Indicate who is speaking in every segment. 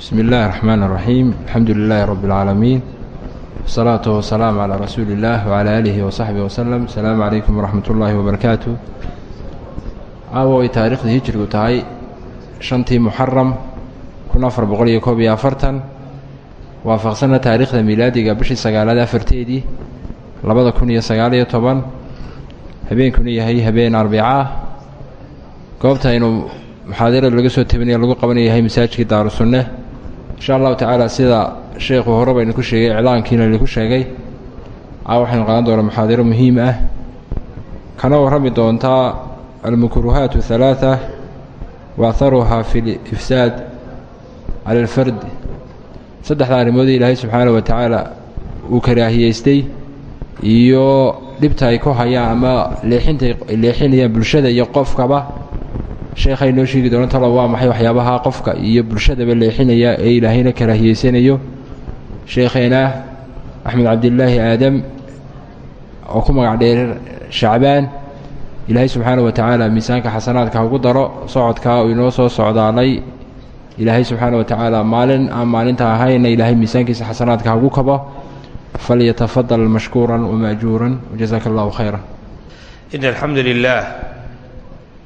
Speaker 1: bismi illaahi raxmaan raxiim alxamdu lilaahi rabbi اlcaalamiin wasalaatu wasalaamu calaa rasuuli illaah wcalaa aalihi wasaxbihi wasalam asalaamu calaykum waraxmat ullaahi wabarakaatu caawo ay taariikhdii hijrigu tahay shantii muxaram kun afar boqol iyo koob iyo afartan. Waafaqsanna taariikhda miilaadiga bishii sagaalaad afarteedii labada kun iyo sagaal iyo toban. Habeenkuna yahay habeen arbicaa goobta aynu muxaadarad laga soo tabinaya lagu qabanayahay masaajidkii daarusunne insha allahu tacaala sida sheekhu hore baynu ku sheegay iclaankiina laku sheegay caawa waxaynu qaadan doonaa muxaadaro muhiim ah. Kana warrami doontaa almakruhaat halaaa wa aharuhaa fi lifsaad cala alfard saddexda arrimoodii ilaahay subxaana wa tacaala uu karaahiyeystay iyo dhibta ay ku hayaan ama leexintay leexinayaan bulshada iyo qofkaba sheekha inoo sheegi doona talo waa maxay waxyaabaha qofka iyo bulshadaba leexinaya ee ilaahayna karaahiyeysanayo sheekheena axmed cabdilaahi aadam oo ku magac dheer shacbaan ilaahay subxaana wa tacaala miisaanka xasanaadka hagu daro socodkaa uu inoo soo socdaalay ilaahay subxaana wa tacaala maalin aan maalinta ahayna ilaahay miisaankiisa xasanaadka hagu kabo. Falyatafadal mashkuuran wamaajuuran wajazaka allahu khayra
Speaker 2: in alxamdu lilah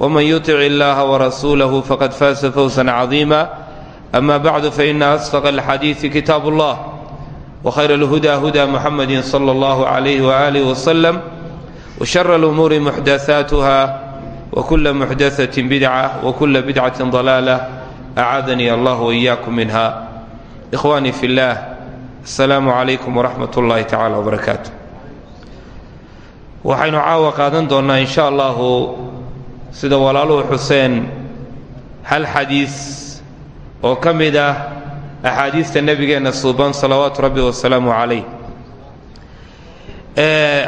Speaker 2: wman yutic illaha warasuulahu faqad faasa fawsan cadiima ama bacdu faina asdaq alxadiidi kitaabu اllah wkhayr اlhuda huda muxamadi salى اllahu عalayh walih waslem wshara اlumuuri muxdaثaatuha wkula muxdaثaة bidca wkula bidcaةi ضalaala acaadanii allah wإiyaakum minha ikhwanii fi اllah asalaamu calaykum wraxmat اllahi tacala wbarakaatu waxaynu caawa qaadan doonnaa in sha allahu sida walaaluhu xuseen hal xadiis oo ka mid ah axaadiista nebigeenna suuban salawaatu rabbi wasalaamu calayh.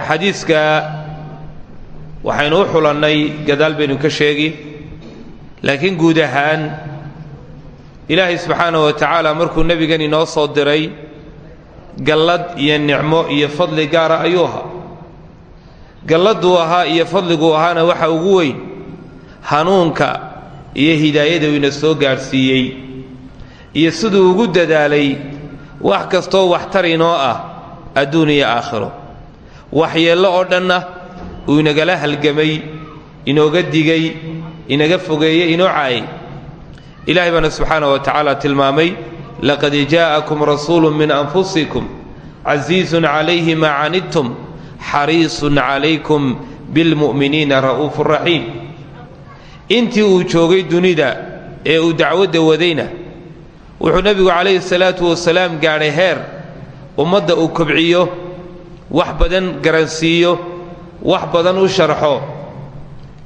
Speaker 2: Xadiiska waxaynu u xulannay gadaal baynu ka sheegi laakiin guud ahaan ilaahay subxaanahu wa tacaala markuu nebigan inoo soo diray gallad iyo nicmo iyo fadli gaara ayuu ahaa. Galladuu ahaa iyo fadliguu ahaana waxa ugu weyn hanuunka iyo hidaayada uu ina soo gaadhsiiyey iyo siduu ugu dadaalay wax kastoo waxtar inoo ah adduun iyo aakhiro. Waxyeello oo dhanna uu inagala halgamay inooga digay inaga fogeeyey inoo caayay ilaahay baana subxaana wa tacaala tilmaamay laqad jaa'akum rasuulu min anfusikum casiisun calayhi maa canidtum xariisun calaykum bilmu'miniina ra'uufu raxiim intii uu joogay dunida ee uu dacwadda wadayna wuxuu nebigu calayhi salaatu wasalaam gaadhay heer. Ummadda uu kobciyo wax badan garansiiyo wax badan u sharxo.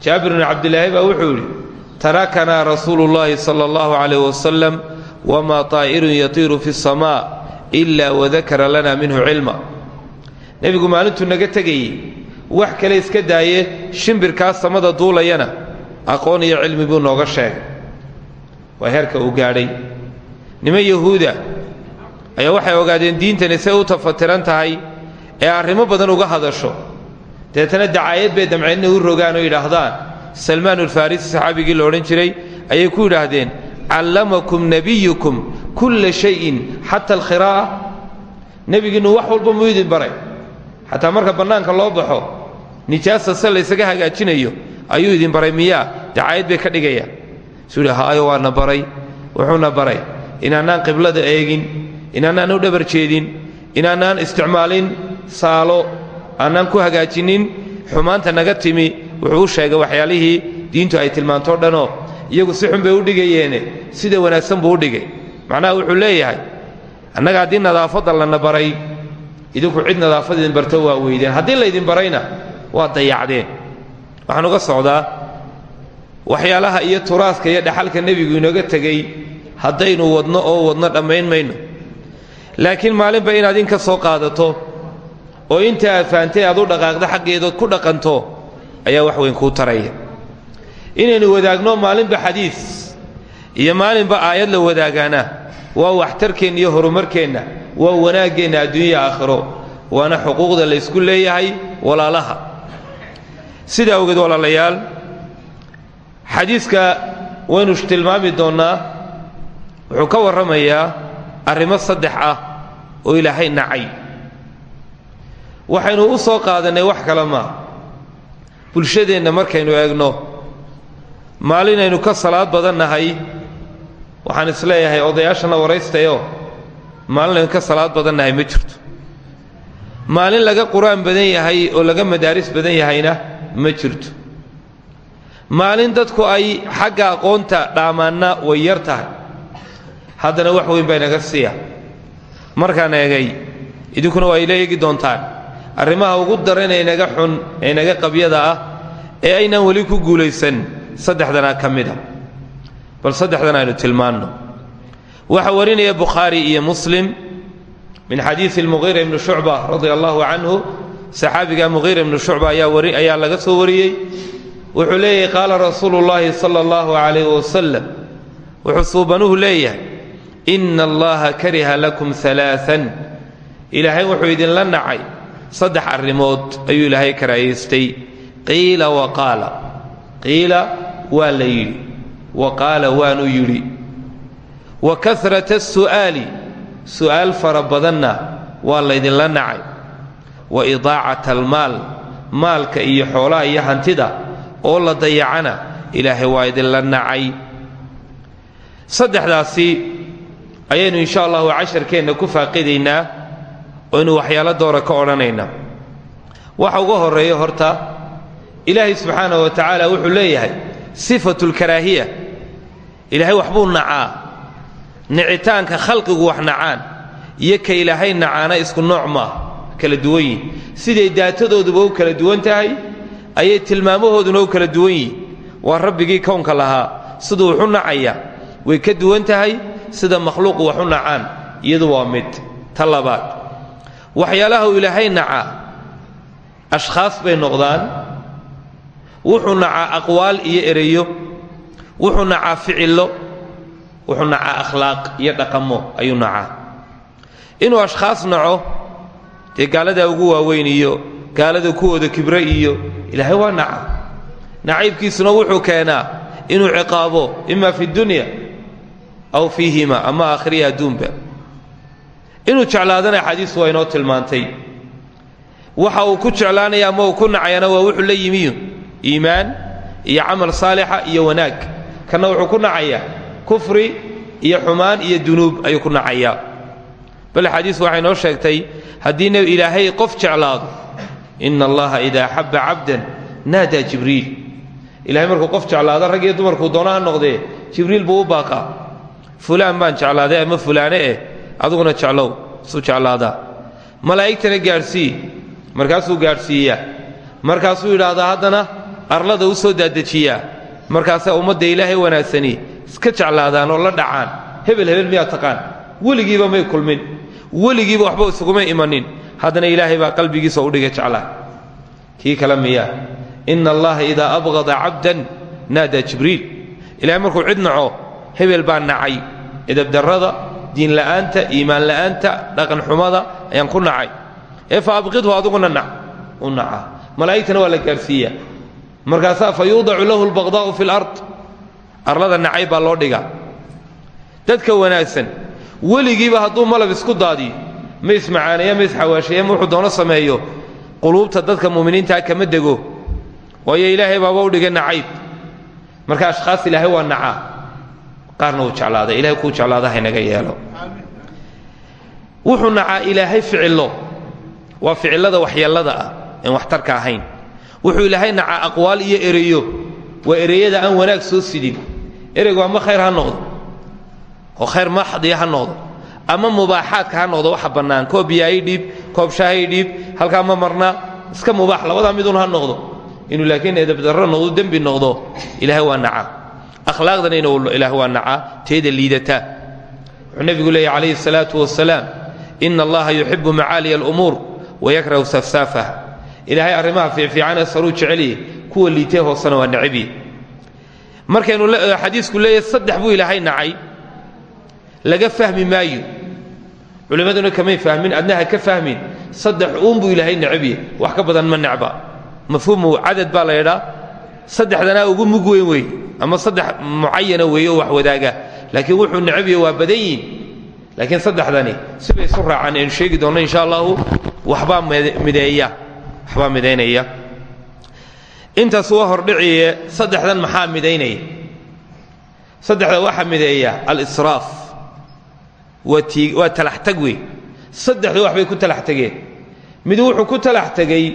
Speaker 2: Jaabir bnu cabdilaahi baa wuxuu yidhi tarakanaa rasuulu llaahi sala allahu calayh wasalam wamaa taa'irun yatiiru fi samaa ilaa wadakara lana minhu cilma. Nebigu maalintuu naga tegayey wax kale iska daaye shimbirkaas samada duulayana aqoon iyo cilmi buu nooga sheegay. Waa heerka uu gaadhay. Niman yahuuda ayaa waxay ogaadeen diintani say u tafatiran tahay ee arrimo badan uga hadasho. Deetana dacaayad bay damceen u rogaan oo yidhaahdaan salmaan ulfarisi saxaabigii la odhan jiray ayay ku yidhaahdeen callamakum nebiyukum kulla shayin xata alkhiraa'a nebigiinnu wax walba muu baray. Xataa marka bannaanka loo baxo nijaasa se laysaga hagaajinayo ayuu idin baray miyaa? Dacaayad bay ka dhigayaan suu yidhi haayo waana baray. Wuxuuna baray. Inaanaan qiblada eegin inaanaan u dhabar jeedin inaanaan isticmaalin saalo aanaan ku hagaajinin xumaanta naga timi. Wuxuu u sheegay waxyaalihii diintu ay tilmaantoo dhanoo iyagu si xun bay u dhigayeene sida wanaagsan buu u dhigay. Macnaha wuxuu leeyahay annaga haddii nadaafadda lana baray idinku cid nadaafad idin barto waa weydeen. Haddii laydin barayna waa dayacdeen waxaan uga socdaa waxyaalaha iyo turaaska iyo dhaxalka nebigu inooga tegey haddaynu wadno oo wadno dhammayn mayno. Laakiin maalinba inaad in ka soo qaadato oo inta aad fahamtay aad u dhaqaaqda xaggeedood ku dhaqanto ayaa wax weyn kuu taraya. Inaynu wadaagno maalinba xadiis iyo maalinba aayad la wadaagaana waa waxtarkeenna iyo horumarkeenna waa wanaaggeenna adduunya aakhiro waana xuquuqda la ysku leeyahay walaalaha sidaa awgeed walaalayaal xadiiska waynu tilmaami doonnaa wuxuu ka warramayaa arrimo saddex ah oo ilaahay nacay. Waxaynu u soo qaadannay wax kale maa bulshadeenna markaynu eegno maalinaynu ka salaad badan nahay waxaan is leeyahay odayaashana waraystayo maalinaynu ka salaad badan nahay ma jirto. Maalin laga qur'aan badan yahay oo laga madaaris badan yahayna ma jirto. Maalin dadku ay xagga aqoonta dhaamaanna way yar tahay. Haddana wax weyn baa inaga siiya. Markaan eegay idinkuna waa ila eegi doontaan. Arrimaha ugu daran ee inaga xun ee inaga qabyada ah ee aynaan weli ku guulaysan saddexdanaa ka mid a. Bal saddexdan aynu tilmaanno. Waxaa warinaya bukhaari iyo muslim min xadiidi almuqiira ibni shucba radia allahu canhu saxaabiga muqiira ibnu shucba ayaa laga soo wariyey. Wuxuu leeyahay qaala rasuulu llaahi sala allahu calayh wasalam wuxuu suubanuhu leeyahay ina allaha kariha lakum alaaan ilaahay wuxuu idinla nacay saddex arrimood ayuu ilaahay karaayaystay qiila wa qaala. Qiila waa la yidhi wa qaala waanu yidhi. Wa karata asu'aali su'aal fara badanna waa laydinla nacay wa idaacata almaal maalka iyo xoolaha iyo hantida oo la dayacana ilaahay waa idinla nacay. Saddexdaasi ayaynu insha allahu casharkeenna ku faaqidaynaa oynu waxyaalo doora ka odhanaynaa waxa uga horreeya horta ilaahay subxaanahu wa tacaala wuxuu leeyahay sifatu lkaraahiya ilaahay waxbuu nacaa. Nicitaanka khalqigu wax nacaan. Iyo ka ilaahay nacaana isku nooc maaha kala duwan yihiin siday daatadooduba u kala duwan tahay? Ayay tilmaamahooduna u kala duwan yihiin waa rabbigii kownka lahaa. Siduu waxu nacaya. Way ka duwan tahay. Sida makhluuqu waxu nacaan. Iyadu waa mid. Ta labaad. Waxyaalaha ilaahay nacaa ashkhaas bay noqdaan. Wuxuu nacaa aqwaal iyo ereyo. Wuxuu nacaa ficillo. Wuxuu nacaa akhlaaq iyo dhaqamo ayuu nacaa. Inuu ashkhaas naco dee gaaladaa ugu waaweyn iyo gaalada kuwooda kibre iyo ilaahay waa naca nacaybkiisuna wuxuu keenaa inuu ciqaabo ima fi dunya aw fiihima ama aakhiriya adduunba. Inuu jeclaadana axaadiisu waa inoo tilmaantay. Waxa uu ku jeclaanaya ama uu ku nacayana waa wuxuu la yimiyu. Iimaan iyo camal saalixa iyo wanaag. Kanna wuxuu ku nacayaa kufri iyo xumaan iyo dunuub ayuu ku nacayaa bal axaadiis waxay noo sheegtay haddii nebi ilaahay qof jeclaado ina allaha idaa axabba cabdan naadaa jibriil. Ilahay markuu qof jeclaado rag iyo dumarkuu doona ha noqdee jibriil buu u baaqaa. Fulaan baan jeclaaday ama fulaane eh? Aduguna jeclow suu jeclaadaa. Malaa'igtana gaadhsii markaasuu gaadhsiiyaa. Markaasuu yidhaahdaa haddana arlada u soo daadejiyaa markaasaa ummadda ilaahay wanaagsani iska jeclaadaan oo la dhacaan. Hebel hebel miyaa taqaan. Weligiiba may kulmin weligiiba waxba isuguma imanin. Haddana ilaahay baa qalbigiisa u dhigay jeclaa. Kii kale miyaa ina allaha idaa abqada cabdan naadaa jibriil. Ilahay markuu cid hebel baa nacay. Edabdarrada diinla'aanta iimaan la'aanta dhaqanxumada ayaan ku nacay. Fa abqidhu aduguna nac. U nacaa malaa'igtana waa la fa yuudacu lahu lbaqdaa'u fi lard arlada nacay baa loo dhigaa. Dadka wanaagsan weligiiba hadduu malab isku daadiyo ma ismacaaneeya ma isxawaasheeya ma wuxuu doono sameeyo. Quluubta dadka mu'miniintaa kama dego. Waayo ilaahay baaba u dhigay nacayb. Marka ashkhaas ilaahay waa nacaa qaarna uu jeclaada ilahay kuu jeclaada yeelo. Wuxuu nacaa ilaahay ficillo. Waa ficillada waxyeellada ah een waxtarka ahayn. Wuxuu ilaahay nacaa aqwaal iyo ereyo. Waa ereyada aan wanaag soo sidin. Ereygu ama khayr ha noqdo oo khayr maxdiya ha noqdo. Ama mubaaxaadka ha noqdo waxa bannaan. Koob biyaai dhiib koob shaahay dhiib halkaa ma marna. Iska mubaax labadaa midun ha noqdo. Inuu laakiin edabdarro noqdo dembi noqdo ilaahay waa nacaa akhlaaqdana inuu ilaahay waa nacaa teeda liidataa wuxuu nebigu leeyahy calayhi salaatu wasalaam ina allaha yuxibu macaaliya alumuur wayakrahu safsaafaha. Ilaahay arrimaha fiicfiican ee saruu jeceliyey kuwa liitee hoosena waa nacabiye markaynu xadiisku leeyahay saddex buu ilaahay nacay laga fahmi maayo. Culimmaduna kamay fahmin adnaha ka fahmin. Saddex uunbuu ilaahay necbiye wax ka badan ma necba. Mafhuumu cadad baa la ydhaa saddexdanaa ugu mug weyn wey. Ama saddex mucayana weeye oo wax wadaaga. Laakiin wuxuu necbiye waa badan yihiin laakiin saddexdani sibay isu raacaan aynu sheegi doonno insha allahu waxbaa mideeya. Waxbaa midaynaya intaas waa hordhiciye saddexdan maxaa midaynaya saddexda waxaa mideeya alisraaf waa tii waa talax tag wey saddexdu wax bay ku talax tegeen mid wuxuu ku talax tegey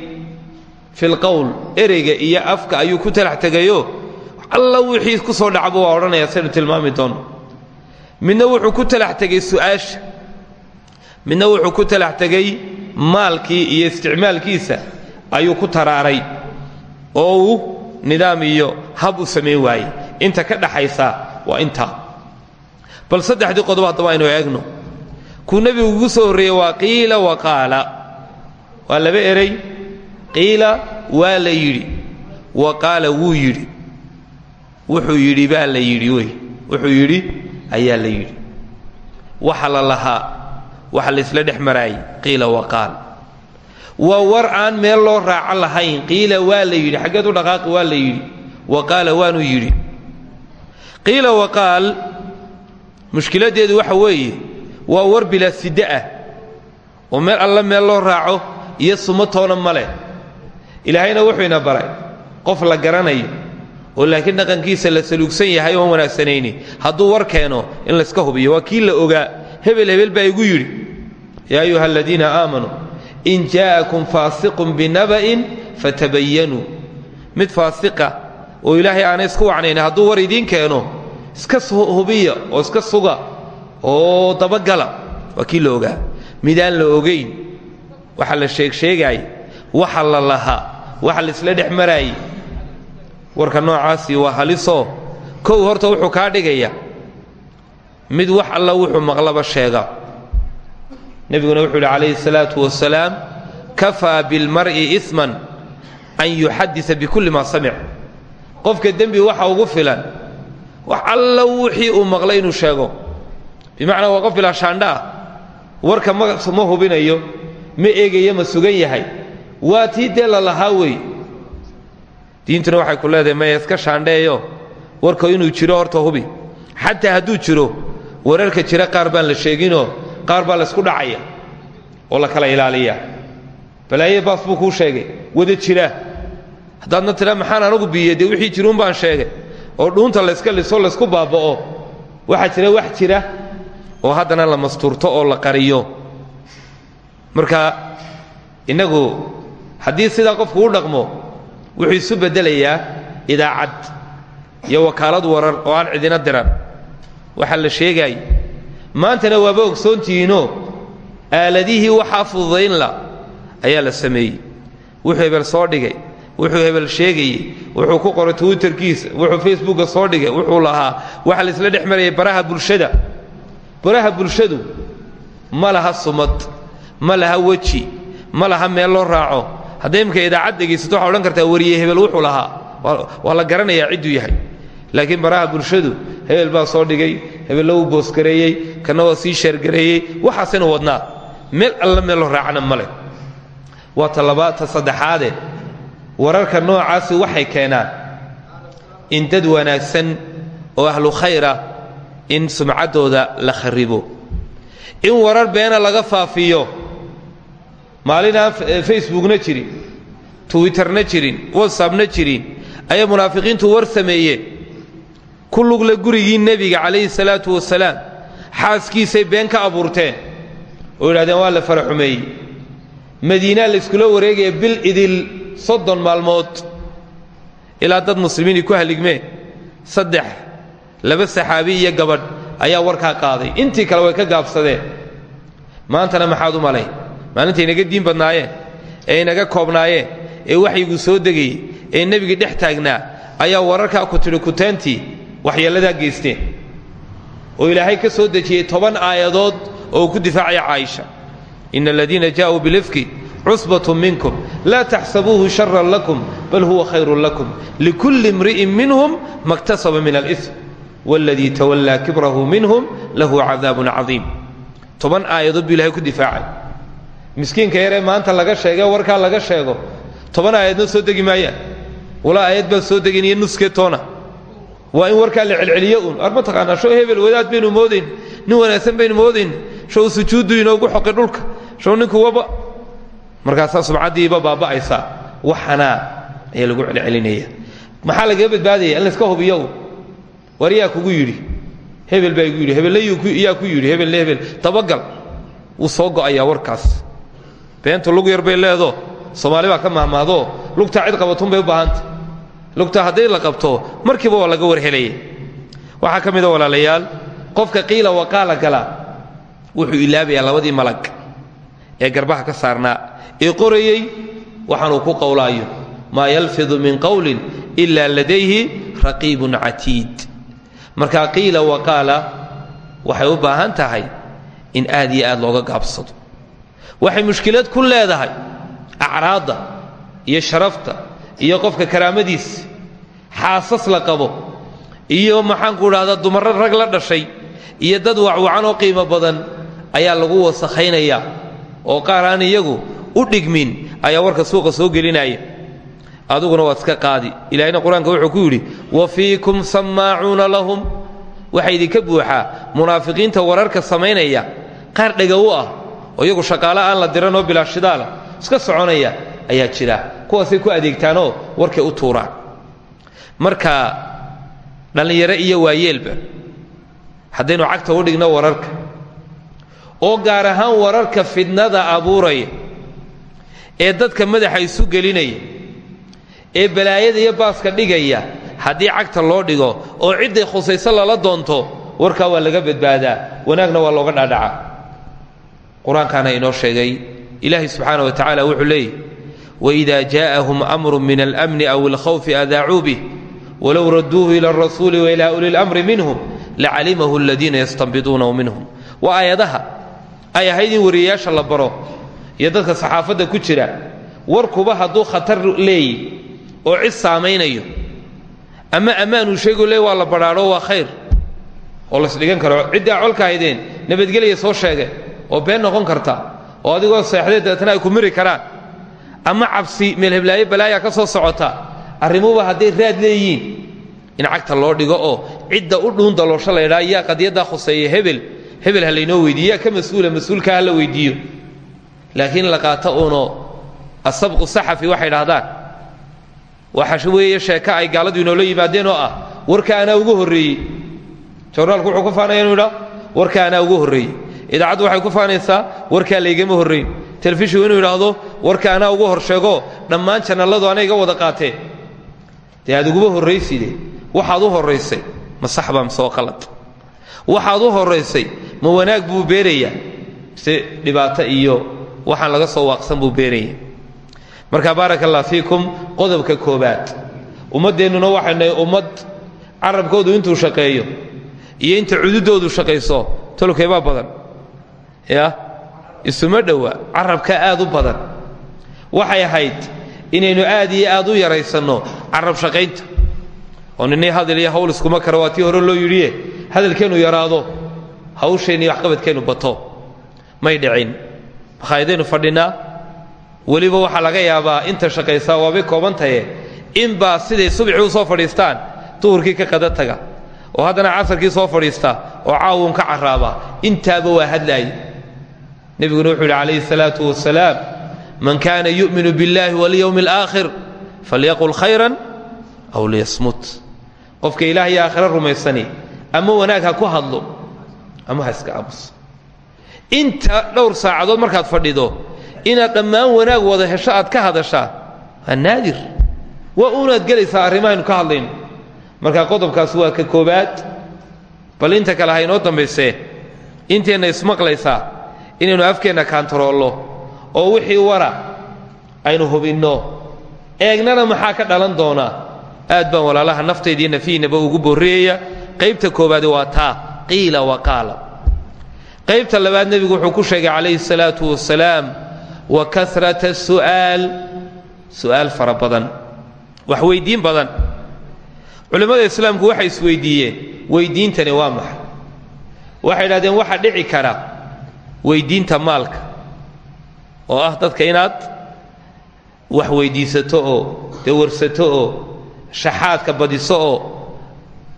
Speaker 2: fi lqowl ereyga iyo afka ayuu ku talax tegayo alla wixii ku soo dhacba waa odhanaya saynu tilmaami doono. Midna wuxuu ku talax tegey su'aasha. Midna wuxuu ku talax tegey maalkii iyo isticmaalkiisa ayuu ku taraaray. Oo uu nidaam iyo hab u samayn waayey inta ka dhaxaysa waa intaa bal saddexdii qodob haddaba aynu eegno. Kuu nebigu ugu soo horreeyey waa qiila wa qaala. Waa laba erey qiila waa la yidhi. Wa qaala wuu yidhi. Wuxuu yidhi baa la yidhi wey. Wuxuu yidhi ayaa la yidhi. Waxa la lahaa. Waxa laysla dhex maraayey qiila wa qaal waa war aan meel loo raaco lahayn. Qiila waa la yidhi. Xaggeed u dhaqaaqi waa la yidhi. Wa qaala waanu yidhi. Qiila wa qaal mushkiladdeedu waxa weeye waa war bilaa sidde ah oo meel alla meel loo raaco iyo sumo toona ma leh. Ilaahayna wuxuu ina baray qof la garanayo oo laakiin dhaqankiisa la saluugsan yahay oon wanaagsanayni hadduu war keeno in layska hubiyo. Waa kii la ogaa. Hebel hebel baa igu yidhi yaa ayuha aladiina aamanuu in jaa'akum faasiqun binaba'in fatabayanuu mid faasiqa oo ilaahay aanay isku wacnayn hadduu war idiin keeno iska hubiya oo iska suga oo dabagala. Waa kii la ogaa. Midaan la ogayn waxa la sheegsheegaay waxa la lahaa waxa laisla dhex maraayey warka noocaasii waa halisoo kow horta wuxuu kaa dhigaya. Mid wax alla wuxuu maqlaba sheega. Nebiguna wuxuu uhi calayhi salaatu wasalaam kafaa bilmar'i isman an yuxadisa bikulli maa samic. Qofka dembi waxa ugu filan wax alla wixii uu maqlay inuu sheego. Bimacnaa waa qof bilaa shaandha. Ah warka ma ma hubinayo ma eegayo ma sugan yahay. Waa tii dee la lahaa wey. Diintuna waxay ku leedahay maya iska shaandheeyo? Warka inuu jiro horta hubi. Xataa hadduu jiro wararka jira qaar baan la sheeginoo qaar baa laysku dhacaya oo la kala ilaaliya. Balaaye baas buu kuu sheegay wada jira. Haddaadna tidhaa maxaan anagu biiye dee wixii jiruun baan sheegay oo dhuunta layska liso laysku baaba'o. Waxaa jira wax jira oo haddana la mastuurto oo la qariyo. Marka innagu haddii sidaa qofku u dhaqmo wuxuu isu beddelayaa idaacad iyo wakaalad warar oo aan cidina diran. Waxaa la sheegaay maantana waaba ogsoontihiinoo aaladihii waxaa fududaynla ayaa la sameeyey. Wuxuu hebel soo dhigay wuxuu hebel sheegayey wuxuu ku qoray twitterkiisa wuxuu facebooka soo dhigay wuxuu lahaa waxa laisla dhex marayay baraha bulshada. Baraha bulshadu ma laha sumad ma laha weji ma laha meel loo raaco. Hadday imika idaacad dhegaysato waxaa kartaa wariye hebel wuxuu lahaa. Waa la garanayaa yahay. Laakiin baraha bulshadu hebel baa soo dhigay hebella wuu boosgareeyey kana waa sii sheergareeyey. Waxaasina wadnaa. Meel alla meel loo raacana ma leh. Waa ta labaad ta saddexaade wararka noocaasi waxay keenaan in dad wanaagsan oo ahlu khayra in sumcaddooda la kharibo. In warar beena laga faafiyo maalin aan facebookna jirin twitterna jirin whatsappna jirin ayay munaafiqiintu war sameeyeen. Ku lugle gurigii nebiga calayhi salaatu wasalaam xaaskiisay been ka abuurteen. Oo yidhahdeen waa la fara xumeeyey madiinaa layskula wareegaya bil idil soddon maalmood ilaa dad muslimiinii ku haligmeen saddex laba saxaabi iyo gabadh ayaa warkaa qaaday. Intii kale way ka gaabsadeen. Maantana maxaad u malay? Maalintay inaga diin badnaayeen? Ee inaga koobnaayeen? Ee waxyiguu soo degayey ee nebigii dhex taagnaa? Ayaa wararkaa ku tidhi kuteentii waxyeelladaa geysteen. Oo ilaahay ka soo dejiyey toban aayadood oo uu ku difaacaya caaisha. Ina aladiina jaaءuu bilifki cusbatun minkum laa taxsabuuhu شرا lakum bal huwa khayrun lakum likulli imri'in minhum maktasaba min alm wladii tawallaa kibrahu minhum lahu cadaabun cadiim toban aayadood buu ilahay ku difaacay miskiinka yaree maanta laga sheegee warkaa laga sheego toban aayadna soo degi maayaan walaa aayad baan soo degin iyo nuskee toona waa in warkaa la celceliyo uun ar ma taqaanaa show hebel wadaad baynu moodayn nin wanaagsan baynu moodayn show sujuuddu markaasaa subcaddiiba baaba'aysaa waxanaa ayaa lagu celcelinaya. Maxaa lagaga badbaadaya in layska hubiyo un war yaa kugu yidhi. Hebel baa igu yidhi. Hebelyaa ku yidhi. Hebelle hebel. Dabagal wuu soo go'ayaa warkaas. Beentu lug yar leedo. Soomaali ka mahmaadoo lugtaa cid qabatunbay u baahanta lugtaa hadday la qabto markiiba waa laga warhelaya waxaa ka walaalayaal qofka qiila waqaala gala wuxuu ilaabayaa labadii malag ee garbaha ka saarnaa ee qorayey waxaanuu ku qowlaayo maa yalfidu min qowlin ilaa ladayhi raqiibun catiid. Markaa qiila waqaala waxay u baahan tahay in aad iyo aad looga gaabsado. Waxay mushkilad ku leedahay acraadda iyo sharafta iyo qofka karaamadiisa xaasas la qabo iyo maxaanku idhahdaa dumarro rag la dhashay iyo dad wacwacan oo qiimo badan ayaa lagu wasakhaynayaa oo qaar aan iyagu u dhigmin ayaa warka suuqa soo gelinaya aduguna waad iska qaadi. Ilaahayna qur'aanka wuxuu ku yidhi wa fiikum sammaacuuna lahum. Waxaa idinka buuxaa munaafiqiinta wararka samaynaya qaar dhega u ah oo iyagu shaqaale aan la diran oo bilaa shidaala iska soconaya ayaa jira. Kuwaasay ku adeegtaanoo warkay u tuuraan. Marka dhallinyaro iyo waayeelba haddaynu cagta u dhigno wararka oo gaar ahaan wararka fidnada abuuraya ee dadka madaxa isu gelinaya ee balaayada iyo baaska dhigaya haddii cagta loo dhigo oo ciday khusayso lala doonto warkaa waa laga badbaadaa wanaagna waa looga dhaadhaca qur'aankaana inoo sheegay ilaahay subxaana wa tacaala wuxuu leeyahy waida jaa'ahum amru min almni aw alkhawfi adaacuu bih walaw raduuhu ila arasuuli wailaa uli lamri minhum lacalimahu aladiina yastanbiduunahu minhum. Waa aayadaha ay ahayd in wariyayaasha la baro iyo dadka saxaafadda ku jira warkuba hadduu khatar leeyi oo cid saamaynayo ama ammaanuu sheegu leey waa la badhaadho waa khayr. Oo laysdhigan karo. Ciddaa colka haydeen nabadgelya soo sheege oo been noqon karta oo adigoo seexdee dabeetana ay ku miri karaan. Ama cabsi meelheblaayo balaaya ka soo socota arrimuhuba hadday raad leeyihiin. In cagta loo dhigo oo cidda u dhuun daloosho laydhaa yaa qadiyaddaa khuseeya hebel hebel ha laynoo weydiiyo ka mas'uula mas'uulkaa ha la weydiiyo laakiin la qaato uuno asabqu saxafi waxay dhahdaan waxa weeye sheeka ay gaaladu inoola yimaadeen oo ah warka anaa ugu horreeyey. Jornaalku wuxuu ku faanaya inu idhaa warka ugu horreeyey. Idaacaddu waxay ku faanaysaa warkaa laygama horrayn telefishinku inuu idhaahdo warka anaa ugu horsheego dhammaan janalladu ana iga wada qaateen. Dee aad uguba horrayside waxaad u horraysay ma sax baa mise oo qalad. Waxaad u horraysay ma wanaag buu beerayaa. Mise dhibaato iyo waxaan laga soo waaqsan buu beeraya marka baaraka allah fiikum qodobka koobaad. Ummaddeennuna waxay nahay ummad carabkoodu intuu shaqeeyo iyo inta cududoodu shaqayso tolkeebaa badan. Ya? Isuma dhowa carabka aad u badan. Waxay ahayd inaynu aad iyo aad u yaraysanno carab shaqaynta oo ninay hadal iyo hawl iskuma kara waa tii hore loo yidhiye hadalkeennu yaraado hawsheenni waxqabadkeennu bato. May dhicin makhaayadaynu fadhinnaa weliba waxaa laga yaabaa inta shaqaysaa waabay koobantaye inbaa siday subxii u soo fadhiistaan duhurkii ka qada taga. Oo haddana casarkii soo fadhiista oo caawun ka carraaba intaaba waa hadlaaye nebiguna wuxuu yidhi calayhi salaatu wasalaam man kaana yu'minu biاllahi walyowmi alaakhir falyaqul khayran aw liyasmut. Qofka ilaah iyo aakhiro rumaysani ama wanaag ha ku hadlo ama ha iska inta dhowr saacadood markaad fadhido inaad dhammaan wanaag wada hesho aad ka hadashaa waa naadir. Waa uunaad gelaysaa arrimahaynu ka hadlayno marka qodobkaas waa ka koobaad bal inta kale ha inoo dambaysee inteenna ismaqlaysaa inaynu afkeenna kaantaroollo oo wixii wara aynu hubinno. Eegnana maxaa ka dhalan doonaa aad baan walaalaha naftaydiiyo nafihiinaba ugu borriyaya qaybta koobaadi waa taa qiila wa qaala qaybta labaad nebigu wuxuu ku sheegay calayhi salaatu wasalaam wa karata su'aal. Su'aal fara badan wax weyddiin badan. Culimmada islaamku waxay isweyddiiyeen weyddiintani waa maxay? Waxay idhahdeen waxaa dhici kara weyddiinta maalka oo ah dadka inaad wax weyddiisato oo dawarsato oo shaxaadka badiso oo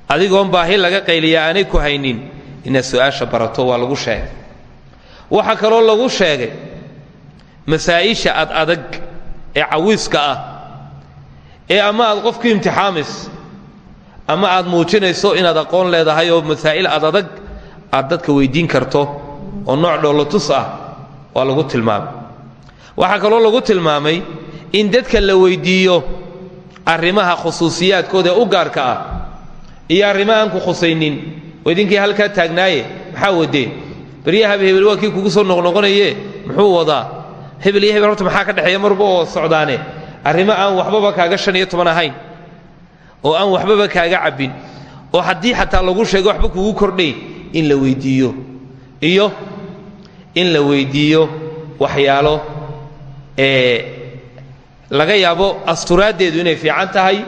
Speaker 2: adigoon baahi laga qayliya aanay ku haynin inaad su'aasha barato waa lagu sheegay. Waxaa kaloo lagu sheegay masaa'isha ad adag ee cawiiska ah ee ama aad qofku imtixaamayso ama aad muujinayso inaad aqoon leedahay oo masaa'il ad adag aad dadka weyddiin karto oo nooc dhoolotus ah waa lagu tilmaamay. Waxaa kaloo lagu tilmaamay in dadka la weyddiiyo arrimaha khusuusiyaadkooda ee u gaarka ah iyo arrimaha aan ku khusaynin idinkii halkaa taagnaaye maxaa wadeen beryahaba hebel waa kii kugu soo noqnoqonaye muxuu wadaa? Hebel iyo hebel horta maxaa ka dhexeeya marba oo socdaane? Arrimo aan waxbaba kaaga shan iyo toban ahayn oo aan waxbaba kaaga cabbin oo haddii xataa lagu sheego waxba kugu kordhayn in la weyddiiyo iyo in la weyddiiyo waxyaalo ee laga yaabo asturaaddeedu inay fiican tahay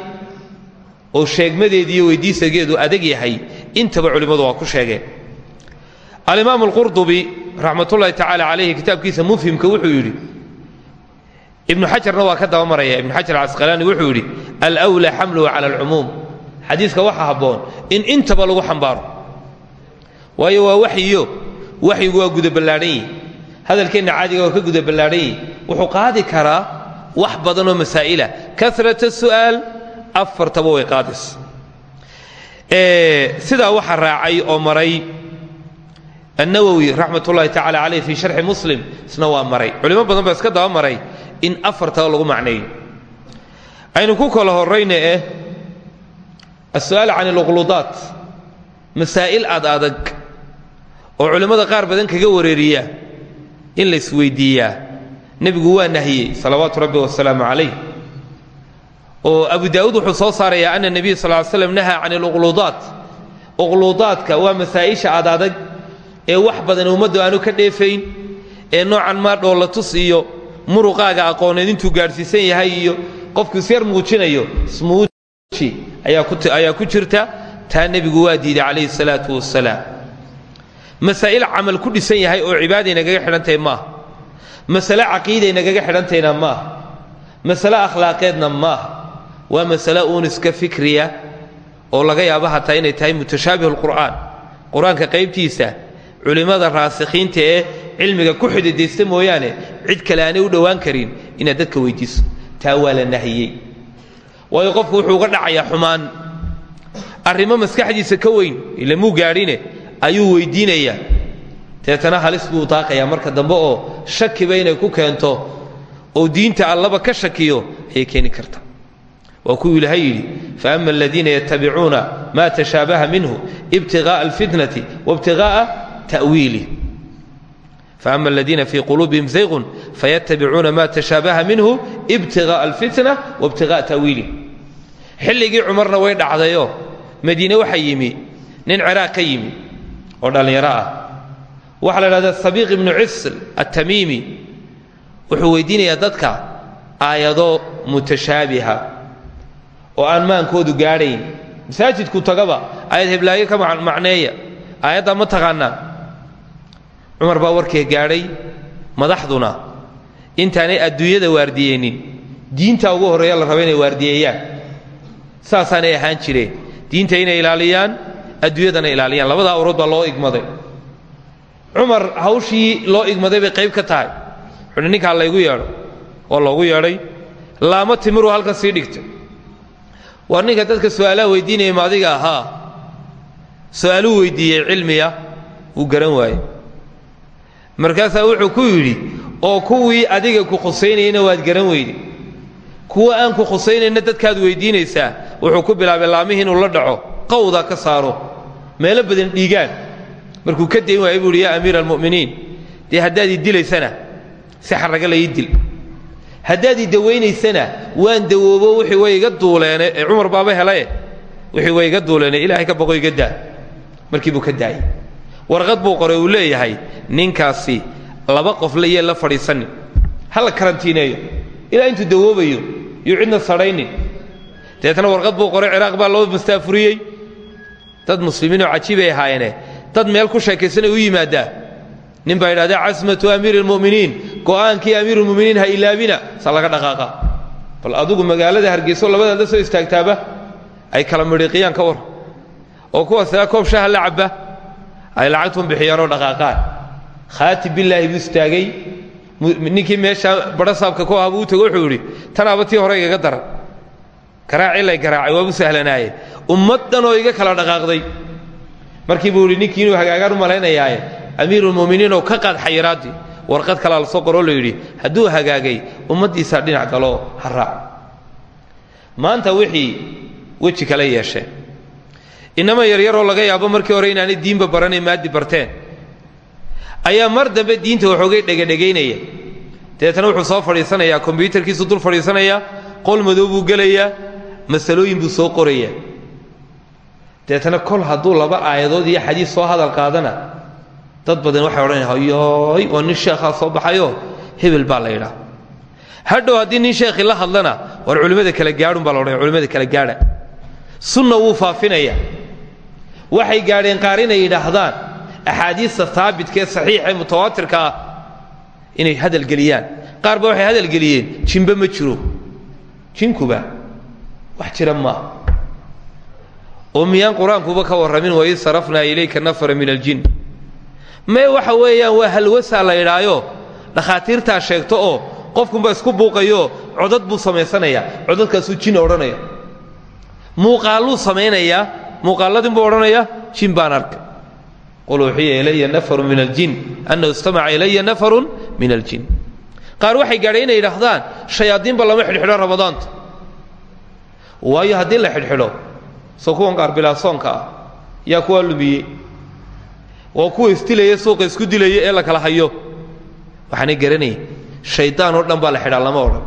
Speaker 2: oo sheegmadeedu iyo weyddiisageedu adag yahay intaba culimmadu waa ku sheegeen. Alimaamu alqurdubi raxmatullaahi tacaala calayhi kitaabkiisa mufhimka wuxuu yidhi ibnu xajarna waa ka dabamaraya ibnu xajar casqalaani wuxuu yidhi alwlaa xamluhu cala alcumuum xadiiska waxa habboon in intaba lagu xambaaro. Waayo waa waxyiyo waxyigu waa gudaballaadhan yihi hadalkeenna caadiga ka gudaballaadhan yihi wuxuu qaadi karaa wax badanoo masaa'ila. Karata su'aal afartaba way qaadis sidaa waxaa raacay oo maray annawowi raxmat ullaahi tacala caleyh fii sharxi muslim isna waa maray. Culimo badan baa iska daba maray in afartaba lagu macneeyo aynu ku kala horrayna eh asu'aal can iluqludaat masaa'il ad adag oo culimmada qaar badan kaga wareeriya in la isweyddiiyaa nebigu waa nahiyey salawaatu rabbi wasalaamu calayh oo abu daa'uud wuxuu soo saarayaa ana nebiy sal ly slam nahaa can iluqludaat uqluudaadka waa masaa'isha ad adag ee wax badan ummaddu aanu ka dheefayn ee noocan maa dhoolatus iyo muruqaaga aqooneed intuu gaadhsiisan yahay iyo qofku isyar muujinayo smuuji ayaa ku jirta. Taa nebigu waa diiday calayhi salaatu wasalaam masaa'il camal ku dhisan yahay oo cibaaday nagaga xidhantahay maaha masale caqiiday nagaga xidhantayna maaha masale akhlaaqeedna maaha waa masale uun iska fikriya oo laga yaabo hataa inay tahay mutashaabih lqur'aan qur'aanka qaybtiisa culimmada raasikhiinta ee cilmiga ku xididaysta mooyaane cid kale aanay u dhowaan karin inaad dadka weyddiiso taa waa la nahiyey. Waayo qofku wuxuu uga dhacayaa xumaan. Arrimo maskaxdiisa ka weyn ila muu gaadhine ayuu weyddiinayaa deetana halis buu daaqayaa. Marka dambe oo shakiba inay ku keento oo diinta allaba ka shakiyo ayay keeni karta waa kuwuu ilaahay yidhi faama aladiina yatabicuuna maa tashaabaha minhu ibtiaaa alfitnati waibtiaaa tawiili. Faama aladiina fii quluubihim zayqun fayatabicuuna maa tashaabaha minhu ibtiaaa alfitna waibtiaaa tawiili. Xilligii cumarna way dhacdayoo madiine waxa yimi nin ciraaq ka yimi oo dhallinyaro ah. Waxaa la dhahdaa sabiiq ibnu cisl atamiimi wuxuu weydiinayaa dadka aayado mutashaabiha oo aan maankoodu gaadhayn. Masaajidku tagaba aayad heblaayo ka macneeya. Aayaddaa ma taqaanaa. Cumar baa warkee gaadhay madaxduna. Intaanay adduunyada waardiyeynin. Diinta ugu horreeya la raba inay waardiyeeyaan saasaanay ahaan jireen. Diinta inay ilaaliyaan adduunyadana ilaaliyaan. Labada awrood loo igmaday. Cumar hawshii loo igmaday bay qayb ka tahay. Wuxuuhi ninkaa laygu yeedho. Oo loogu yeedhay laamo timiruu halkan sii dhigtay war ninka dadka su'aalaha weydiinaya ma adiga ahaa su'aaluu weydiiyey cilmiya wuu garan waaye markaasaa wuxuu ku yidhi oo kuwii adiga ku khusaynayna waad garan weyde kuwa aan ku khusaynayna dadkaad weydiinaysaa wuxuu ku bilaabay laamihii inuu la dhaco qawda ka saaro meelo badan dhiigaan. Markuu ka dayn waaya buu uhi yaa amiira almu'miniin dee haddaad ii dilaysana si xarraga la ii dil haddaad ii dawaynaysana waan dawoobo wixii way iga duuleene ee cumar baaba wixii way iga duuleene ilaahay ka boqo iga daa markii buu ka daayey. Warqad buu qoray uu leeyahay ninkaasi laba qof la yee la fadhiisanin ha la karantiineeyo. Ilaa intuu dawoobayo yuu cidna sadhaynin deetna warqad buu qoray ciraaq baa loo mastaafuriyey dad muslimiinoo cajiibay ahaayeene dad meel ku sheekaysanay u yimaaddaa nin baa yidhahda casmatu amiiri lmu'miniin go'aankii amiirulmu'miniin ha ilaabina sa dhaqaaqa. Bal adugu magaalada hargeyso labadaad la soo istaagtaaba ay kala midhiiqiyaan ka war. Oo kuwaasna koob shaha la cabba ay lacagtun bixiyaanoo dhaqaaqaan. Khaati bilaahi buu istaagay. Ninkii meesha barasaabka ku u tego wuxuu yidhi tanaaba tii hore igaga daran. Garaacii lay garaacay waabu sahlanaaye iga kala dhaqaaqday. Markii buu ninkii inuu hagaagaan u malaynayaaye amiirulmu'miniin oo ka qaad xayiraaddii warqad kalaa la soo qoroo la yidhi hadduu hagaagay ummaddiisaa dhinac galoo ha raac maanta wixii weji kala yeesheen inama yaryaroo laga yaabo markii hore inaanay diinba baranay maadi barteen. Ayaa mar dambe diinta waxoogay dhegadhegaynaya dabeetna wuxuu soo fadhiisanayaa kombyuutarkiisu dul fadhiisanayaa qol madow buu gelayaa masalooyin buu soo qorayaa. Dabeetna kol hadduu laba aayadood iyo xadiis soo hadal qaadana dad badan waxay odhanaya hayooy waa nin sheekhaa soo baxayo. Hebel baa la yidhaha. Hadhow haddii nin sheekhii la hadlana war culimmada kala gaadhun baa la odhanaya culimmada kala gaadha. Sunna wuu faafinaya. Waxay gaadheen qaar inay yidhaahdaan axaadiista haabitka ee saxiixa ee mutawaatirka ah inay hadalgeliyaan qaar ba waxay hadalgeliyeen jinbe ma jiro. Jinkuba wax jira maaha oo miyaan ka warramin waid sarafnaa ilayka nafara min aljin mee waxa weeyaan waa halwasaa la yidhaayo. Dhakhaatiirtaa sheegto oo qofkunba isku buuqayo codad buu samaysanayaa codadkaasuu jin odhanaya muuqaalluu samaynayaa muuqaalladinbuu odhanaya jin baan arkay. Qul uuxiya ilaya nafaru min aljin annahu istamaca ilaya nafarun min aljin. Qaar waxay gaadhay inay yidhaahdaan shayaadiinba lama xidhxidho ramadaanta waayo haddii la xidhxidho soo kuwan qaar bilaasoonka ah yaa kuwaa lumiyey waa kuwa isdilaya suuqa isku dilaya ee la kala hayo. Waxaanay garanayn shaydaan oo dhan baa la xidhaa lama odhan.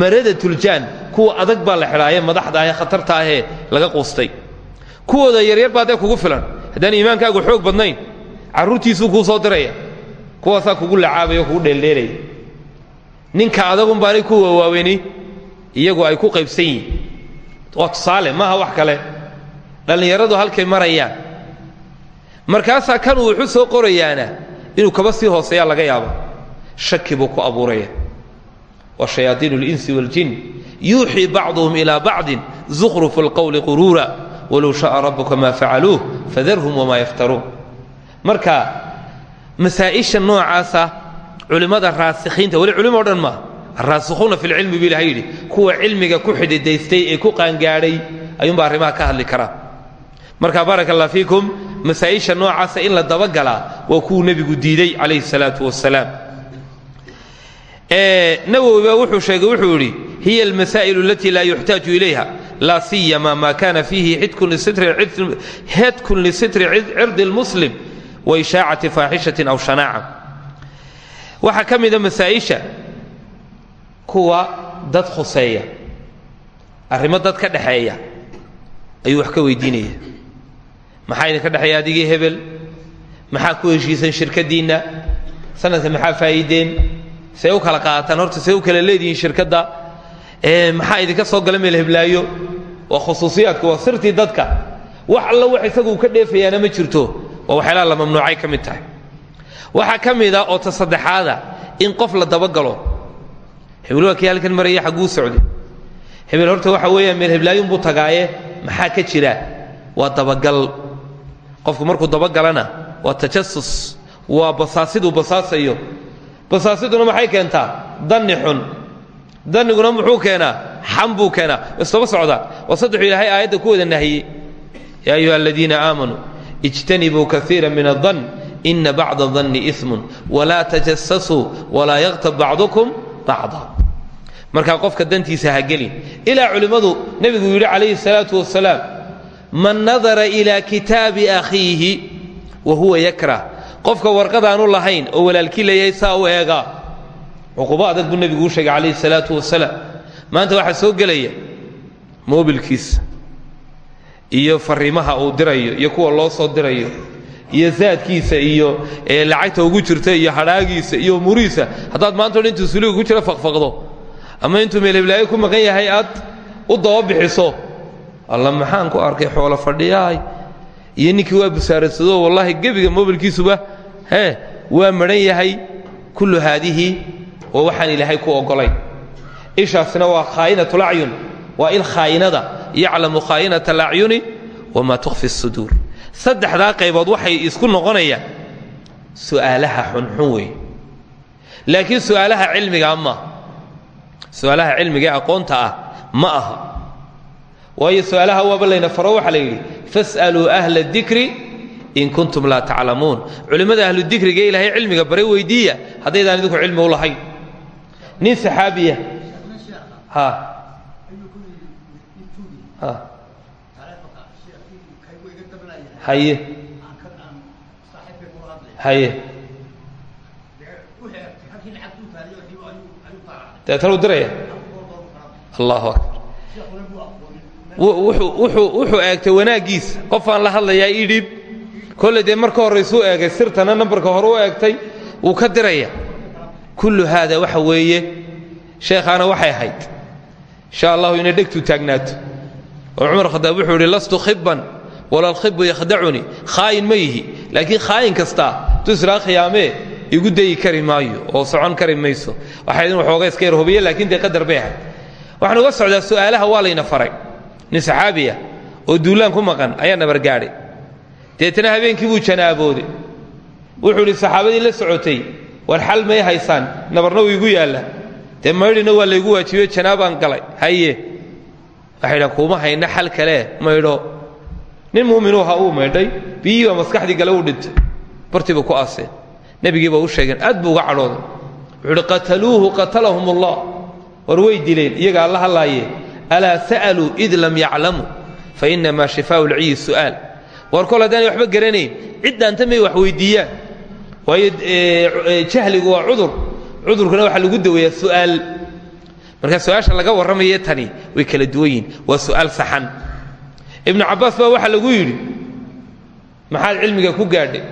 Speaker 2: Marada tuljaan kuwa adag baa la xidhaayee madaxda ahee khatarta ahee laga quustay. Kuwooda yaryar baa dee kugu filan. Haddaan iimaankaagu xoog badnayn carruurtiisuu kuu soo diraya. Kuwaasaa kugu lacaabaya oo kugu dheeldheelaya. Ninka adagun baanay ku waawaaweyni iyagu ay ku qaybsan yihiin waa tusaale maaha wax kale. Dhallinyaradu halkay marayaan markaasaa kanuu wuxuu soo qorayaana inuu kaba sii hooseeyaa laga yaaba shaki buu ku abuuraya wa shayaaiin اlinsi wاljin yuuxii bacduhum ilaa bacdin zukhrufu اlqowli quruura walow shaءa rabuka maa facaluuh fadarhum wamaa yaftaruun marka masaa'isha noocaasa culimmada raasikhiinta weli culimo o dhan maa araasikhuuna fi lcilmi buu ilahay yidhi kuwa cilmiga ku xididaystay ee ku qaangaadhay ayuunbaa arrimaha ka hadli karaa marka baaraka allah fiikum masaa'isha noocaasa in la dabagalaa waa kuwuu nebigu diiday calayhi salaatu wasalaam nawowi baa wuxuu sheegay wuxuu yidhi hiya almasaa'ilu alatii laa yuxtaaju ilayha laa siyama ma kana fiihi hedkun lisitri cirdi lmuslim wa ishaacati faaxishatin aw shanaaca. Waxaa ka masaa'isha kuwa dad khuseeya arrimo dad ka ayuu wax ka weydiinaya maxaa idinka dhexeeya adigii hebel? Maxaa ku heshiisan shirkaddiinna? Sanadka maxaa faa'iideen? See u kala qaataan horta see u kala leedihiin shirkadda. Maxaa idinka soo gala meel heblaayo? Waa khusuusiyaadku waa sirtii dadka. Wax alla wax isagu ka dheefayaana ma jirto. Waa waxyaalaha la mamnuucay ka mid tahay. Waxaa ka mid a oo ta saddexaada in qof la dabagalo. Hebel halkan maraya xagguu socday. Hebel horta waxa weeyaan meel heblaayunbuu tagaaye. Maxaa ka jira? Waa dabagal qofku markuu dabagalana waa tajasus waa basaasiduu basaasayo. Basaasiduna maxay keentaa? Danni xun. Danniguna muxuu keenaa? Xam keenaa. Isdaba socdaa. Waa saddexuu ilaahay aayadda ku wada nahiyey. Yaa ayuha aladiina aamanuu ijtanibuu kaiira min addan ina bacda danni ismun walaa tajasasuu walaa yaktab bacdukum bacda. Markaa qofka dantiisa ha gelin. Ilaa culimmadu nebigu yidhi calayhi salaatu wasalaam man nadara ilaa kitaabi akhiihi wa huwa yakrah. Qofka warqadaanu lahayn oo walaalkii leeyahay saa u eegaa cuqubo adag buu u sheegay calayhi salaatu wasalaam maanta waxaa soo gelaya moobilkiisa iyo fariimaha uu dirayo iyo kuwa loo soo dirayo iyo saadkiisa iyo lacagta ugu jirta iyo hadhaagiisa iyo umurihiisa haddaad maanta o intuu suliga jira faqfaqdo. Ama intuu meeleblaayo ku maqan yahay aad u dababixiso alla maxaan ku arkay xoolo fadhiyaay? Iyo ninkii waa busaaradsado wallaahi gebiga mobilkiisuba hee waa madhan yahay kullu haadihi oo waxaan ilaahay ku oggolayn ishaasina waa khaa'inatulacyun waa il khaa'inada yaclamu khaa'inata alacyuni wamaa tukhfi suduur saddexdaa qaybood waxay isku noqonayaan. Su'aalaha xunxun laakiin su'aalaha cilmigaa maaha su'aalaha cilmigae aqoonta ah ma aha waayo su'aalaha waaba layna faro waxaa la yidhi fas'aluu ahla dikri in kuntum laa taclamuun. Culimmada ahludikriga ilaahay cilmiga bare weydiiya haddaydaan idinku cilmi u lahayn. Nin saxaabiya ha. Haye. Haye. Deetana u diraya? Allahu akbar wuxuu eegtay wanaaggiisa qofaan la hadlayaa idhib kolle dee marka horraysuu eegay sirtana nambarka hore u eegtay wuu ka diraya. Kullu haada waxa weeye sheekhaana waxay ahayd. Insha allahu inay dhegtu taagnaato oo cumar khadaab wuxuu idhi lastu khibban wala alkhibbu yakhdacunii khaayin ma yihi laakiin khaayin kastaa hadduu israa khiyaamee igu dayi kari maayo oo socon kari mayso. Waxay in waxooga iska yar hubiye laakiin dee qadar bay ahayd. Waxaan uga socdaa su'aalaha waa layna faray nin saxaabiya oo duulaan ku maqan ayaa nabargaadhay deetana habeenkii buu janaabooday. Wuxuu idhi saxaabadii la socotay war xal may haysaan nabarna wuu igu yaalla dee maydhina waa laygu waajibiyo janaabaan galay. Haye waxay kuuma hayna xal kalee maydho nin muuminuu ha uu maydhay biyihii baa maskaxdii gale u dhintay. Bartiiba ku aaseen nebigiiba u sheegeen aad buu uga cadhooday. Wuxuu uhi qatalahum ullah war way dileen iyaga alla hadlaayee alaa sa'aluu id lam yaclamuu fa innamaa shifaau lciyi su'aal. War kol haddaanay waxba garanayn ciddaanta may wax weyddiiyaan waayo jahligu waa cudur. Cudurkuna waxaa lagu marka su'aasha laga warramaye tani way kala duwan yihiin su'aal saxan. Ibnu cabbaas baa waxaa lagu yidhi maxaad cilmiga ku gaadhay?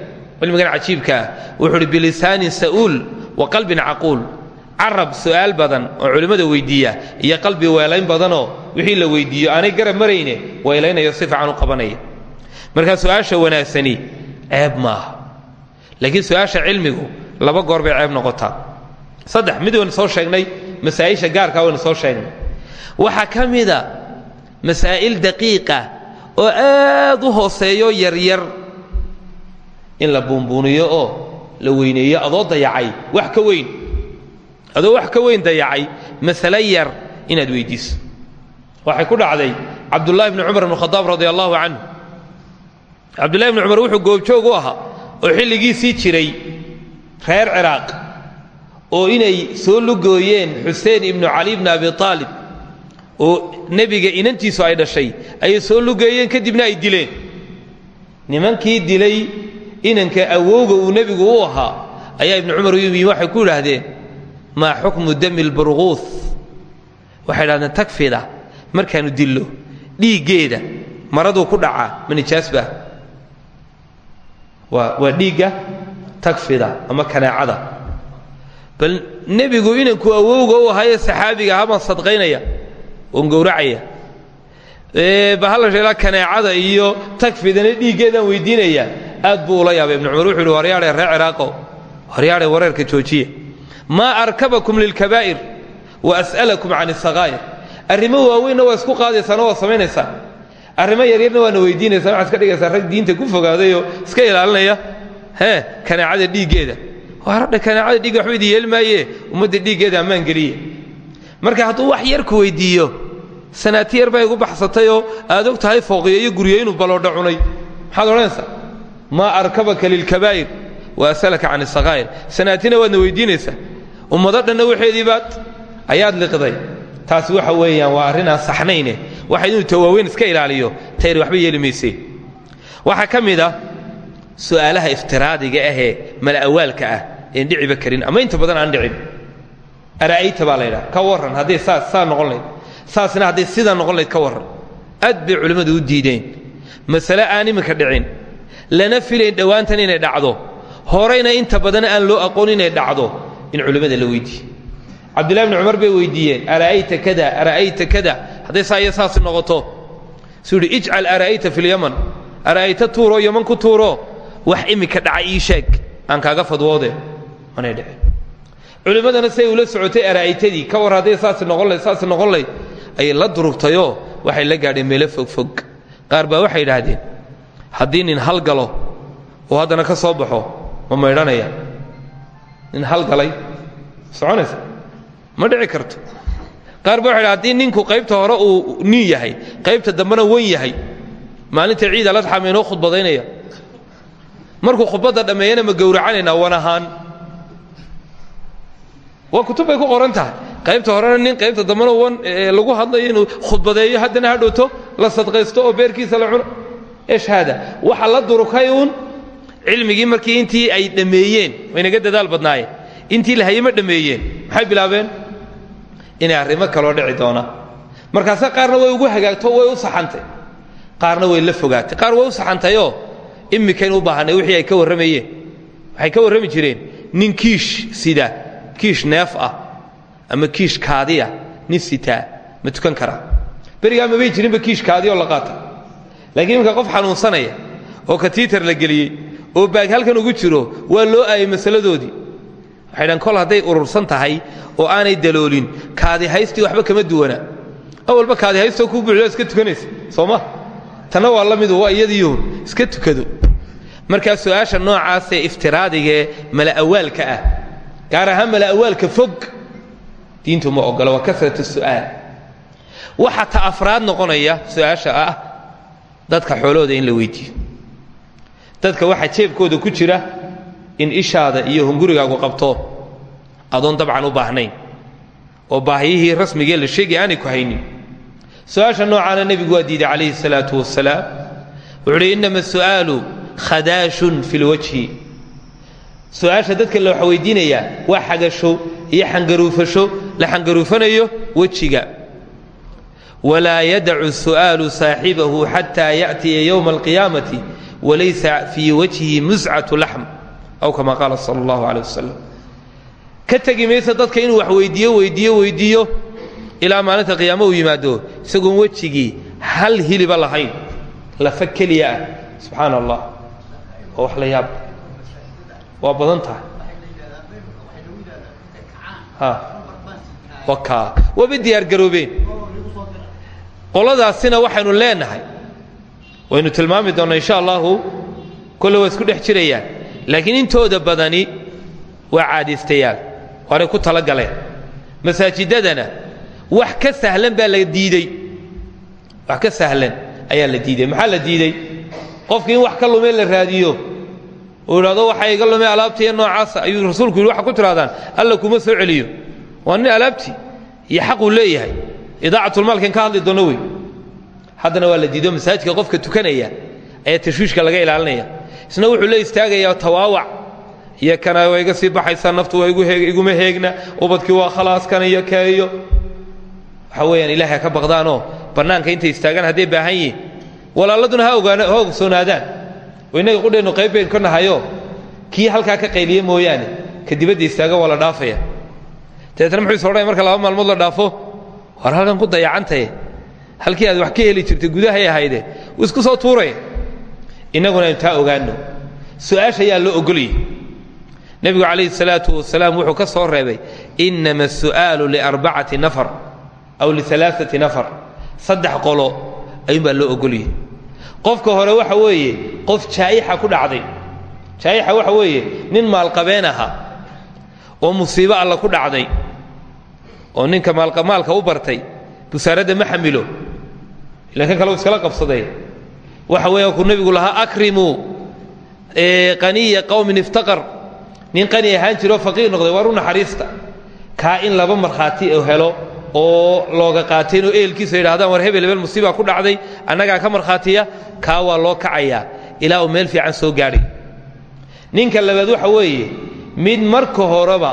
Speaker 2: Cilmigan cajiibka ah. Wuxuu uhi bilisaanin wa qalbin caquul carab su'aal badan oo culimmada weyddiiya iyo qalbi weelayn badanoo wixii la weyddiiyo aanay garab marayne weelaynayo si fiican u qabanaya. Marka su'aasha wanaagsani ceeb maaha. Laakiin su'aasha cilmigu laba goor bay ceeb noqotaa. Saddex mid waynu soo sheegnay masaa'isha gaarkaa waynu soo sheegnay. Waxaa ka mida masaa'il daqiiqa oo aad u hooseeyo yaryar in la buunbuuniyo oo la weyneeyo adoo dayacay wax ka weyn adoo wax ka weyn dayacay masale yar inaad weyddiiso waxay ku dhacday cabdullaahi bni cumar bn khadaab radi allahu canhu cabdullahi bni cumar wuxuu goobjoog u ahaa oo xilligiisii jiray reer ciraaq oo inay soo lugooyeen xuseen ibnu cali bni abi aalib oo nebiga inantiisu ay dhashay ayay soo lugeeyeen kadibna ay dileen. Nimankii dilay inanka awowga uu nebigu u ahaa ayaa ibnu cumar u yimi waxay ku idhaahdeen maa xukmu dami lburguus waxay idhahdeen tagfida markaannu dillo dhiiggeeda maraduu ku dhacaa ma nijaasbah waa waa dhiigga tagfida ama kanaacada bal nebigu inanku awowga u ahaaye saxaabiga ahaabaan sadqaynaya oon gowracaya. Bahallasheelaa kaneecada iyo tagfidana dhiiggeedaan weydiinaya aad buu ula yaabay. Ibnu cumar wuxu uhi waryaadhe reer ciraaqo waryaadhe wareerka joojiya maa arkabakum lilkabaa'ir wa as'alakum can isakaa'ir arrimo waaweynna waa isku qaadaysaano waa samaynaysaa. Yaryarna waana weydiinaysaa waxaad iska dhigaysaa rag diinta ku fogaadayoo iska ilaalinaya. Hee kaneecada dhiiggeeda. Waaradha kaneecada dhiigga waxba idin yeeli maaye ummadda dhiiggeeda ammaan geliya marka hadduu wax yar ku weyddiiyo sanaati yar baa igu baxsatayoo aad og tahay fooqiyo inuu baloodha cunay. Maxaad odhanaysaa? Maa arkabaka lilkabaa'ir wa asalaka can isakaa'ir sanaatina waadna weydiinaysaa ummado dhanna waxeedii baad ayaad liqday. Taasi waxa weeyaan waa arrin aan saxnayne. Waxa inuu tawaaweyn iska ilaaliyo. Tayri waxba yeeli maysee waxaa ka mid a su'aalaha iftiraadiga ahee mala'awaalka ah een dhiciba karin. Ama inta badan aan dhicin. Ara'ayta baa ka warran. Hadday saas saa noqon layd saasna hadday sidaa noqon layd ka warran. Aad bay culimmadu u diideen. Masale aan iminka dhicin. Lana filayn dhowaantan inay dhacdo. Horeyna inta badan aan loo aqoon inay dhacdo in culimmada la weydiiye cabdillahi bni cumar bay weydiiyeen ara'ayta kada ara'ayta kada? Hadday saa noqoto. Suu yidhi ara'ayta fi lyaman ara'ayta tuuro yaman ku tuuro. Wax iminka dhaca ii sheeg aan kaaga fadwoode. Manay dhicin culimmadana siay ula socotay ara'aytadii. Ka war saasi noqon layd saasi noqon layd ayay la durugtayoo waxay la gaadheen meelo fogfog qaar baa waxay idhaahdeen haddii nin hal galo oo haddana ka soo baxo ma maydhanaya nin hal galay soconaysa. Ma dhici karto. Qaar ba waxay dhaha haddii ninku qaybta hore uu nin yahay qaybta dambena wan yahay maalinta ciid aladxa maynoo khudbadaynaya. Markuu khudbadda dhammeeyana ma gowracanaynaa wan ahaan. Waa kutub bay ku qoran tahay. Qaybta horena nin qaybta dambena wan lagu hadlayo inuu khudbadeeyo haddana hadhowto la sadqaysto oo beerkiisa la cuno. Esh haada waxa la durukay uun cilmigii markii intii ay dhammeeyeen waynaga dadaal badnaayeen intii la hayema dhammeeyeen maxay bilaabeen? Inay arrimo kaloo dhici doona. Markaase qaarna way ugu hagaagto way u saxantay. Qaarna way la fogaatay qaar way u saxantayoo imikayn u baahanay wixii ay ka warramayeen. Waxay ka warrami jireen. Nin sida. Kiish neef ah. Ama kiish kaadiya nin sitaa ma tukan karaa berigaa mabay jirinba kiish kaadiya oo la qaata. Laakiin iminka qof xanuunsanaya oo katiitar la geliyey oo baag halkan ugu jiro waa loo aayay masaladoodii. Waxay kol hadday urursan tahay oo aanay daloolin kaadihaystii waxba kama duwana. Awalba kaadihaystoo kuu buuxdo iska tukanaysa soo ma? Waa la midu waa iska tukado. Markaa su'aasha noocaasee iftiraadigaee mala'awaalka ah gaar ahaan mala'awaalka fog diintu ma ogola waa kasratu su'aal. Waxa ta afraad noqonaya su'aasha ah dadka xoolahooda in la weydiiyo dadka waxaa jeebkooda ku jira in ishaada iyo hungurigaagu qabto. Adoon dabcan u baahnayn. Oo baahiyihii rasmigee la sheegay aanay ku haynin. Su'aasha noocaana nebigu waa diiday calayhi salaatu wuxuu uhi innama su'aalu khadaashun fi lwajhi dadka la wax weydiinayaa waa xagasho iyo xangaruufasho la xangaruufanayo wejiga. Walaa yadacu su'aalu saaxibahu xataa ya'tiya yowma alqiyaamati walaysa fii wajhihi muscatu laxm aw kama qaala sala allahu caleyh wasalam ka tegi maysa dadka inuu wax weydiiyo weydiiyo weydiiyo ilaa maalinta qiyaamo uu yimaado isagoon wejigii hal hiliba lahayn lafa keliya ah subxaana allah waa wax la yaab. Waa badan tahay. Waaba diyaargaroobeen qoladaasina waxaynu leenahay waynu tilmaami doonnaa insha allahu kolle waa isku dhex jirayaan. Laakiin intooda badani waa caadaystayaal waanay ku tala galeen masaajidadana wax ka sahlan baa la diidey. Wax ka sahlan ayaa la diiday maxaa la diidey? Qofki in wax ka lumee la raadiyo. Uu idhahdo waxa iga lumee alaabtiiyo noocaasa. Ayuu rasuulku yidhi waxa ku tidhahdaan alla kuma soo celiyo. Waa nin alaabtii. Iyo xaquu leeyahay. Idaacatulmaalkan ka hadli doono wey haddana waa la diido masaajidka qofka tukanaya ayaa tashwiishka laga ilaalinaya. Isna wuxuu la istaagayaa tawaawac. Iyo kana waa iga sii baxaysaa naftu waa iguma heegna ubadkii waa khalaaskan iyo keeyo. Waxa weeyaan ka baqdaanoo bannaanka intay istaagaan hadday baahan yihiin. Walaalladuna ha ogaan ha ogsoonaadaan oo innaga qayb baynu ka nahayo. Kii halkaa ka qayliye mooyaane ka dibadda istaaga waa la dhaafaya. Dabeetna muxuu is odhanaya marka laba maalmood la dhaafo war halkan ku dayacantaye halkii aad wax ka heli jirtay gudahay ahayde wuu isku soo tuuraya innaguna aynu taa ogaanno su'aasha ayaa loo ogolyay nebigu calayhi salaatu wasalaam wuxuu ka soo reebay innama asu'aalu liarbacati nafar aw lialaaati nafar. Saddex qolo ayuunbaa loo ogolyay qofka hore waxa weeye qof jaa'ixa ku dhacday. Jaa'ixa waxa weeye nin maalqabeen ahaa oo musiibo alla ku dhacday oo ninka maalka u bartay busaaradda ma xamilo ilan kan kale iskala qabsaday. Waxa weeya kuu nebigu lahaa akrimuu qaniya qowmin iftaqar. Nin qani ahaan jiroo faqiir noqday waar u naxariista. Kaa in laba markhaati helo oo looga qaateen oo ehelkiisa yidhahdaan war hebel hebel musiibaa ku dhacday annagaa ka markhaatiya kaa waa loo kacayaa. Ilaa meel fiican soo gaadhay. Ninka labaad waxa weeye mid marka horeba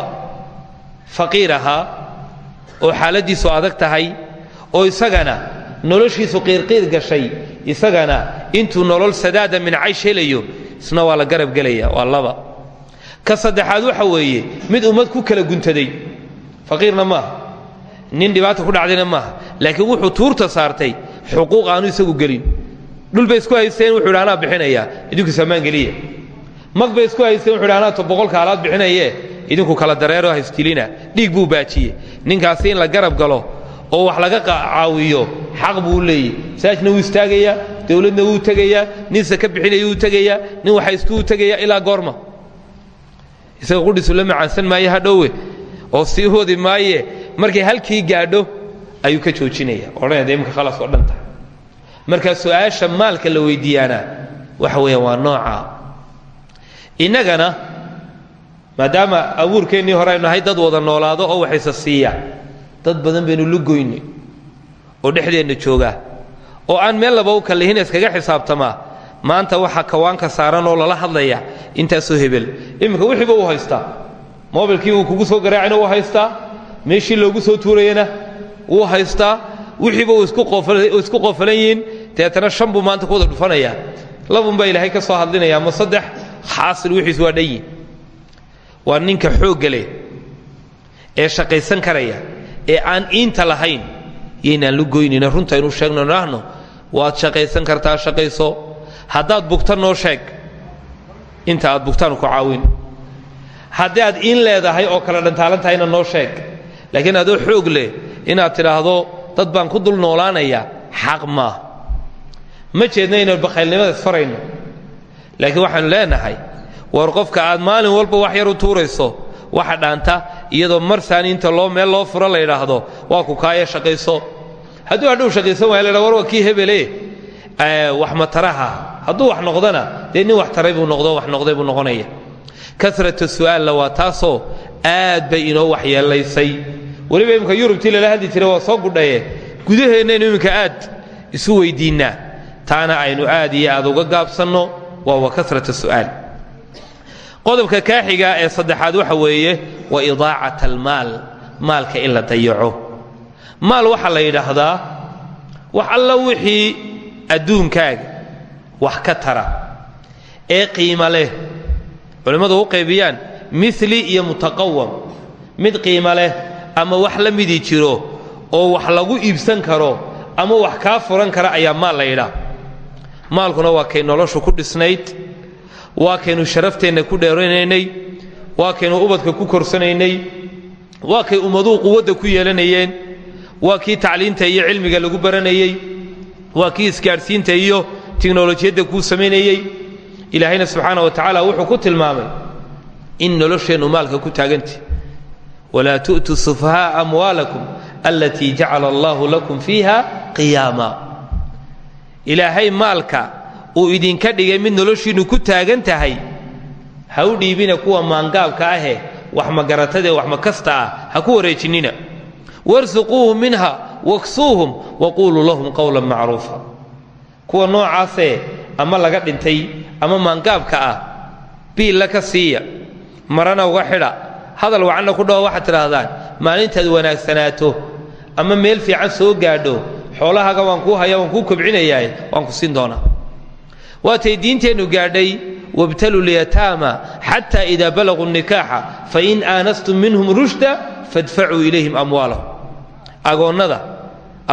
Speaker 2: faqiir oo xaaladdiisu adag tahay oo isagana noloshiisu qiirqiir gashay isagana intuu nolol sadaada min caysh isna waa la garab gelaya waa laba. Ka saddexaad waxa weeye mid ummad ku kala guntaday faqiirna maaha nin dhibaata ku dhacdayna maaha laakiin wuxuu tuurta saartay xuquuq aanu isagu gelin. Dhul bay isku haysteen wuxuu idhi anaa bixinaya idinku samaan geliya mag bay isku haysteen wuxuu idhi anaa boqolka bixinaye idinku kala dareero haystilina dhiig buu baajiye. Ninkaasi in la garab galo oo wax laga caawiyo xaq buu leeyey saajna wuu istaagayaa dowladna wuu tegayaa nin saka bixinaya wuu tegayaa nin waxaystu wuu tegayaa ilaa goorma. Isaga qudhisu la macaansan maaye hadhowe oo sii wadi maaye markay halkii gaadho ayuu ka joojinaya. Odhanaya de imka khalas oo dhan marka su'aasha maalka la weydiiyaana waxa weeyaan waa nooca. Innagana maadaama abuurkeennii hore aynu dad wada noolaado oo waxaysa siiya dad badan baynu lugoynay oo dhexdeenna joogaa oo aan meel laba u kallihin iskaga xisaabtamaa maanta waxaa kawaanka saaran oo lala hadlaya intaasoo hebel. Iminka wixiiba uu haystaa? Mobilkii uu kugu soo garaacayna wuu haystaa? Meeshii loogu soo tuurayana wuu haystaa? Wixiiba uu isku qoofalan yihiin? Deetana shan buu maanta ku wada dhufanaya labun baa ilaahay ka soo hadlinaya ama saddex? Xaasil wixiis waa dhan yihiin waa ninka xoogga leh ee shaqaysan karaya ee aan iinta lahayn yaynaan lu goynayna runta inuu sheegno nahno waad shaqaysan kartaa shaqayso. Haddaad bugta noo sheeg. Inta aad bugtaanu ku caawin. Haddii aad iin leedahay oo kala dhantaalan tahayna noo sheeg. Laakiin adoo xoog leh inaad tidhaahdo dad baan ku dul noolaanaya xaq maa ma jeedna inaynu bakhaylnimada isfarayno. Laakiin waxaanu leenahay war qofka aad maalin walba wax yar u tuurayso waxa dhaanta iyadoo marsaan inta loo meel loo furo la yidhaahdo waa ku kaaya shaqayso. Hadduu hadhuu shaqaysan waaya la war waa kii hebele. Wax mataraha hadduu wax noqdona dee wax taray noqdo wax noqday buu noqonaya. Karatu su'aalna waa taasoo aad bay inoo waxyeelaysay weliba imminka yurubtii lala hadli jiray waa soo gudhaye. Gudaheennaynu imminka aad isu weydiinnaa. Taana aynu aad iyo aad uga gaabsanno. Waa wa karata su'aal qodobka kaaxiga ee saddexaad waxa weeye wa idaacat almaal maalka in la dayaco. Maal waxaa la yidhaahdaa wax alla wixii adduunkaaga wax ka tara ee qiimo leh. Culimmadu u qaybiyaan mili iyo mutaqawam mid qiimo leh ama wax la midii jiro oo wax lagu iibsan karo ama wax kaa furan kara ayaa maal la yidhaah. Maalkuna waa kay noloshu ku dhisnayd waa kaynu sharafteenna ku dheeranaynay waa kaynu ubadka ku korsanaynay. Waa kay ummaduhu quwadda ku yeelanayeen. Waa kii tacliinta iyo cilmiga lagu baranayey. Waa kii isgaadhsiinta iyo tiknolojiyadda kuu samaynayey. Ilaahayna subxaana wa tacaala wuxuu ku tilmaamay in nolosheennu maalka ku taagantah walaa tu'tuu sufahaaa amwaalakum alatii jacala allaahu lakum fiiha qiyaama. Ilaahay maalka uu idinka dhigay mid noloshiinnu ku taagan tahay. Ha u dhiibina kuwa maangaabka ahe wax magaratadae wax makasta ah ha ku wareejinnina warsuquuhum minha waksuuhum waquuluu lahum qowlan macruufa. Kuwa noocaasee ama laga dhintay ama maangaabka ah biilla ka siiya. Marana uga xidha hadal wacanna ku dhaho waxaad tidhaahdaan maalintaad wanaagsanaato ama meel fiican soo gaadho xoolahaaga waan kuu haya waan kuu kobcinayaa waan ku siin doonaa waatay diinteennu gaadhay wabtaluu lyataama xata idaa balaguu nikaaxa fain aanastum minhum rushda fadfacuu ilayhim amwaalahum. Agoonnada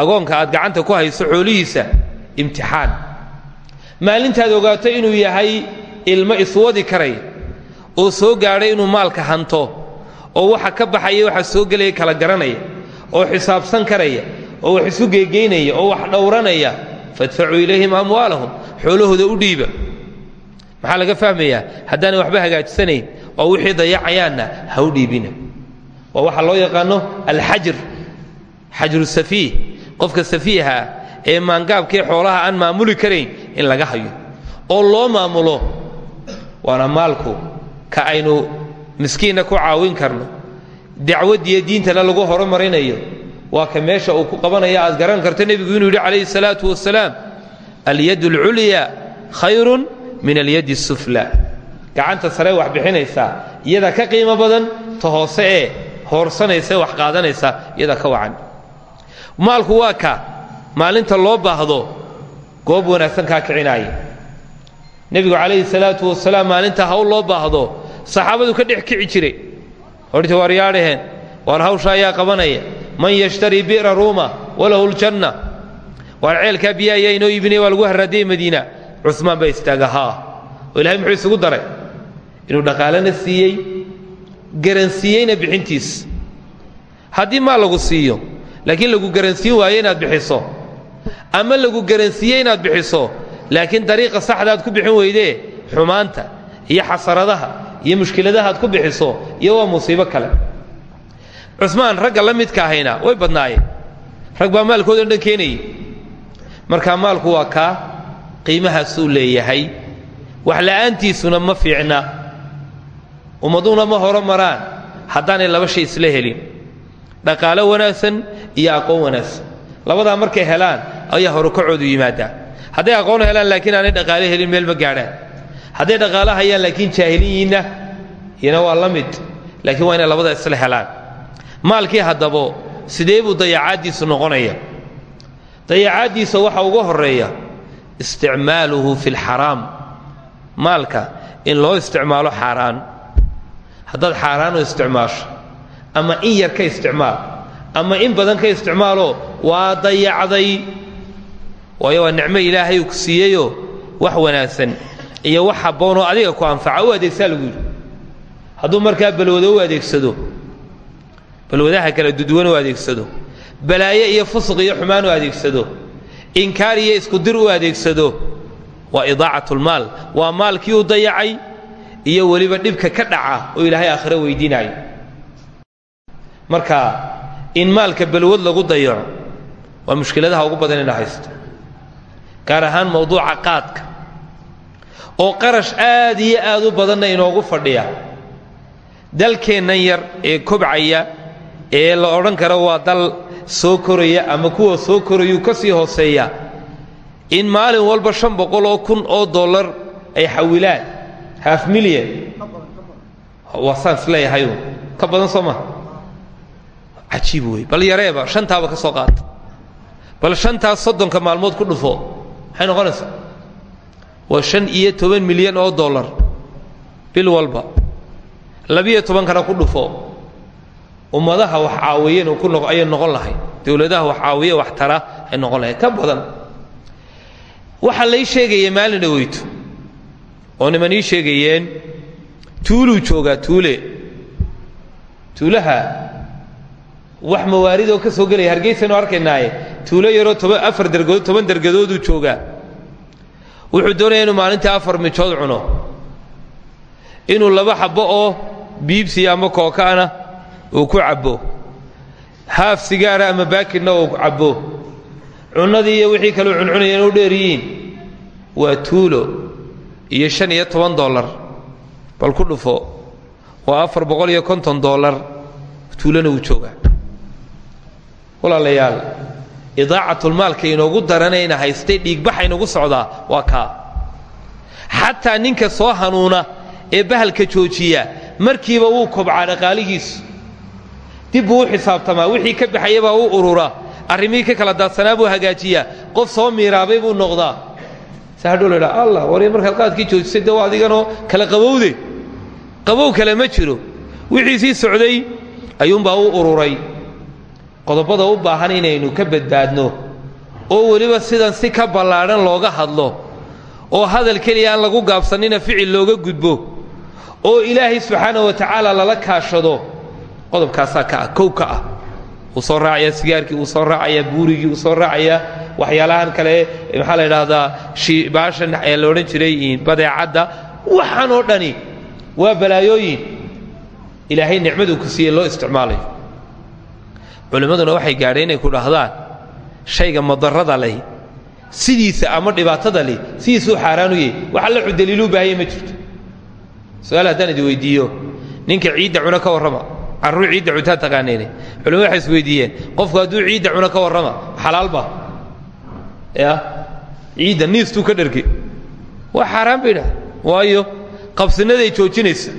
Speaker 2: agoonka aad gacanta ku hayso xoolihiisa imtixaan. Maalintaad ogaato inuu yahay ilmo iswadi karaya oo soo gaadhay inuu maalka hanto oo waxa ka baxaya waxa soo gelaya kala garanaya oo xisaabsan karaya oo wax isu geegeynaya oo wax dhowranaya fadfacuu ilayhim amwaalahum xoolahooda u dhiiba maxaa laga fahmayaa haddaanay waxba hagaajisanayn oo wixii dayacayaanna ha u dhiibina waa waxaa loo yaqaano alxajr xajru safiih qofka safiiha ee maangaabkii xoolaha aan maamuli karayn in laga hayo oo loo maamulo waana maalku ka aynu miskiinna ku caawin karno dacwaddiiyo diintana lagu horumarinayo waa ka meesha uu ku qabanaya aad garan karto nebigu inuu yidhi calayhi salaatu wasalaam alyad alculya khayrun min alyadi asufla gacanta saree wax bixinaysaa iyadaa ka qiimo badan ta hoose ee hoorsanaysa wax qaadanaysa iyadaa ka wacan. Maalku waa ka maalinta loo baahdo goob wanaagsan kaa kicinaaya nebigu calayhi salaatu wasalaam maalinta hawl loo baahdo saxaabadu ka dhex kici jiray. Horta waar yaadhaheen? Hawsha ayaa qabanaya man yashtarii bi'ra ruuma walahu ljanna waar ceelkaa biya ayaa inoo iibinaya waa lagu harraadiyey madiina. Cumaan baa istaaga haa oo ilahay muxuu isugu daray? Inuu dhaqaalena siiyey garansiiyeyna bixintiis. Haddii maal lagu siiyo laakiin lagu garansiin waayo inaad bixiso. Ama lagu garansiiye inaad bixiso laakiin dariiqa saxda aad ku bixin weydee xumaanta iyo xasaradaha iyo mushkiladaha aad ku bixiso iyo waa musiibo kale cusmaan ragga la midka ahayna way badnaayeen. Rag baa maalkooda dhan keenayay. Markaa maalku waa kaa qiimahaasuu leeyahay. Wax la'aantiisuna ma fiicna. Ummaduhuna ma horo maraan. Haddaanay laba shay isla helin. Dhaqaalo wanaagsan iyo aqoon wanaagsan. Labadaa markay helaan ayaa horukacoodu yimaadaa. Hadday aqoon helaan laakiin aanay dhaqaalo helin meel ma gaadhaan. Hadday dhaqaalo hayaan laakiin jaahiliyiinna iyana waa la mid. Laakiin waa inay labada isla helaan maalkii haddabo sidee buu dayacaaddiisu noqonaya? Dayacaaddiisa waxa uga horreeya isticmaaluhu fi lxaraam maalka in loo isticmaalo xaaraan. Haddaad xaaraan u isticmaasho ama in yar ka isticmaal ama in badan ka isticmaalo waa dayacday. Waayo waa nicmo ilaahay uu ku siiyeyoo wax wanaagsan iyo wax habboonoo adiga ku anfaca u adeegsaa lagu yidhi. Hadduu markaa balwado u adeegsado balwadaha kala duduwan u adeegsado. Balaaye iyo fusuq iyo xumaan u adeegsado. Inkaar iyo iskudir u adeegsado. Waa idaacatlmaal waa maalkii u dayacay iyo weliba dhibka ka dhaca oo ilaahay aakhiro weydiinayo marka in maalka balwad lagu dayaco waa mushkiladaha ugu badan ina haysto. Gaar ahaan mawduuca qaadka. Oo qarash aad iyo aad u badanna inoogu fadhiya. Dalkeennan yar ee kobcaya ee la odhan karo waa dal soo koraya ama kuwa soo korayuu ka sii hooseeya in maalin walba shan boqol oo kun oo dollar ay xawilaan half milyan waa saan is leeyahay ka badan soo maha cajiib bal yareeba shantaaba ka soo qaata. Bal shantaas soddonka maalmood ku dhufo maxay noqonaysaa? Waa shan iyo toban milyan oo dollar. Bil walba. Labiyo tobankana ku dhufo ummadaha wax caawiyen ku no ayay noqon lahay dowladaha wax caawiye wax tara ay noqon lahayd. Ka badan. Waxaa lay sheegaya maalin dhaweyto. Oo niman sheegayeen tuuluu joogaa tuule. Tuulaha wax mawaaridoo ka soo gelaya hargeysaynu arkaynaaye tuulo yaroo toban afar dergadood toban dergadooduu joogaa. Wuxuu doonaya inuu maalintii afar mijood cuno. Inuu laba xabbo oo biibsi ama kookaana uu ku cabbo. Haaf sigaara ama baakidna uu cabbo. Cunnadii iyo wixii kaleu cuncunayeen u dheeryihiin waa tuulo iyo shan iyo toban dollar. Bal ku dhufo waa afar boqol iyo konton dollar. Tuulona uu joogaa walaalayaal idaacatlmaalka inoogu daranayna haystay dhiigbaxa inagu socdaa waa kaa. Xataa ninka soo hanuuna ee bahalka joojiya markiiba wuu kobcaa dhaqaalihiisu dib buu u xisaabtamaa wixii ka baxayabaa u urura. Arrimihii ka kala daadsanaa buu hagaajiyaa. Qof soo miiraabay buu noqdaa. Sa hadhow la allah war markaad qaadkii joojisay de waa adiganoo kala qabowde. Qabow kale ma jiro. Wixii sii socday ayuunbaa u ururay. Qodobada u baahan inaynu ka badbaadno oo weliba sidan si ka ballaadhan looga hadlo oo hadal keliya aan lagu gaabsannina ficil looga gudbo oo ilaahay subxaana wa tacaala lala kaashado qodobkaasaa ka ah kow ka ah. Wuu soo raacayaa sigaarkii wuu soo raacayaa buurigii wuu soo raacayaa waxyaalahan kale maxaa la idhaahdaa baashan ee la odhan jiray badeecadda waxaan oo dhani waa balaayooyin. Ilaahay nicmaduu ku siiyey loo isticmaalayo culimmaduna waxay gaadheen inay ku dhahdaan shayga madarrada leh sidiisa ama dhibaatada leh sidiisuu xaaraan u yahay wax alla cudaliiluu baahaya ma jirto. Su'aal haddaan idi weydiiyo ninka ciidda cuna ka warrama carruur ciidda cuntaa taqaaneen culimadu waxay is weydiiyeen qofku hadduu ciidda cuna ka warrama xalaalba ya? Ciidda niistuu ka dharge waa xaaraan bay idhaha waayo qabsinaday joojinaysa.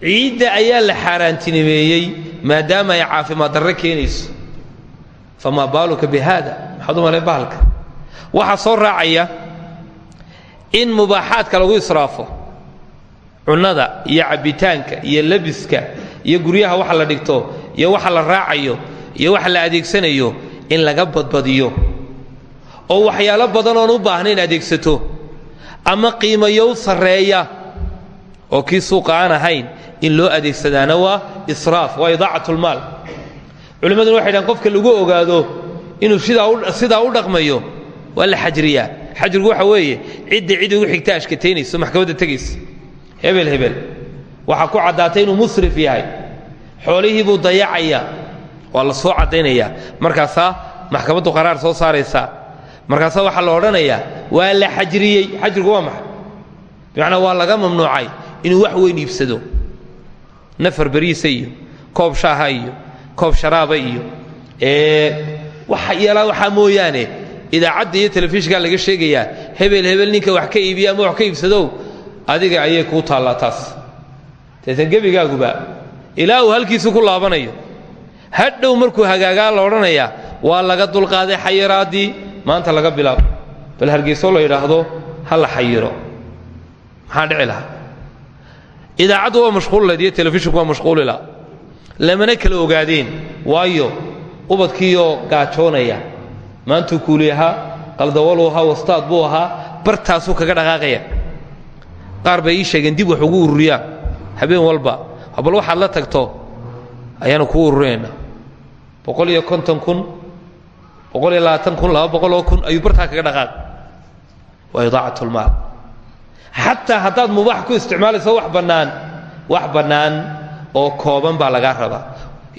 Speaker 2: Ciidda ayaa la xaaraantinimeeyey maadaama ay caafimaad darre keenayso. Famaa baaluka bi haada maxaad u malayn bahalka waxaa soo raacaya in mubaaxaadka lagu israafo cunnada iyo cabbitaanka iyo labiska iyo guryaha waxa la dhigto iyo waxa la raacayo iyo waxa la adeegsanayo in laga badbadiyo. Oo waxyaalo badan oon u baahnayn adeegsato. Ama qiimayow sarreeya. Oo kii suuqa aan ahayn in loo adeegsadaana waa israaf waa idaacatlmaal culimmaduna waxay dhahan qofka lagu ogaado inuu sidaa u dhaqmayo waa la xajriyaa. Xajrigu waxa weeye cidda cid ugu xigta ashkataynayso maxkamadda tegaysa hebel hebel waxaa ku caddaatay inuu musrif yahay. Xoolihii buu dayacayaa waa soo caddaynayaa. Markaasaa maxkamaddu qaraar soo saaraysaa markaasaa waxaa la odhanayaa waa la xajriyey. Xajrigu waa maxay? Bimacnaa waa laga mamnuucay inuu wax weyn iibsado. Nafar beriisa koob shaaha iyo koob sharaaba iyo waxa yeelaa waxaa mooyaane idaacadda iyo telefishinkaa laga sheegayaa hebel hebel ninka wax ka iibiya ama wax ka iibsadow adiga ayay kuu taallaa taas deetan gebigaaguba ilaa uu halkiisu ku laabanayo. Hadhow markuu hagaagaa la odhanayaa waa laga dulqaaday xayiraaddii maanta laga bilaabo. Bal hargeysoo la yidhaahdo ha la xayiro. Maxaa dhici lahaa? Idaacaddu waa mashquulilayd iyo telefishinku waa mashquulila lamana kala ogaadeen waayo ubadkiioo gaajoonaya. Maantuu kuuli ahaa qaldawaluu ahaa wastaad buu ahaa bartaasuu kaga dhaqaaqaya. Qaar bay ii sheegeen dib wax ugu ururiyaan habeen walba. Bal waxaad la tagto ayaanu kuu ururinaynaa boqol iyo konton kun boqol iyo labaatan kun laba boqol oo kun ayuu bartaa kaga dhaqaaq. Waa idaacatlmaal xataa haddaad mubaax ku isticmaalayso wax bannaan wax bannaan oo kooban baa lagaa rabaa.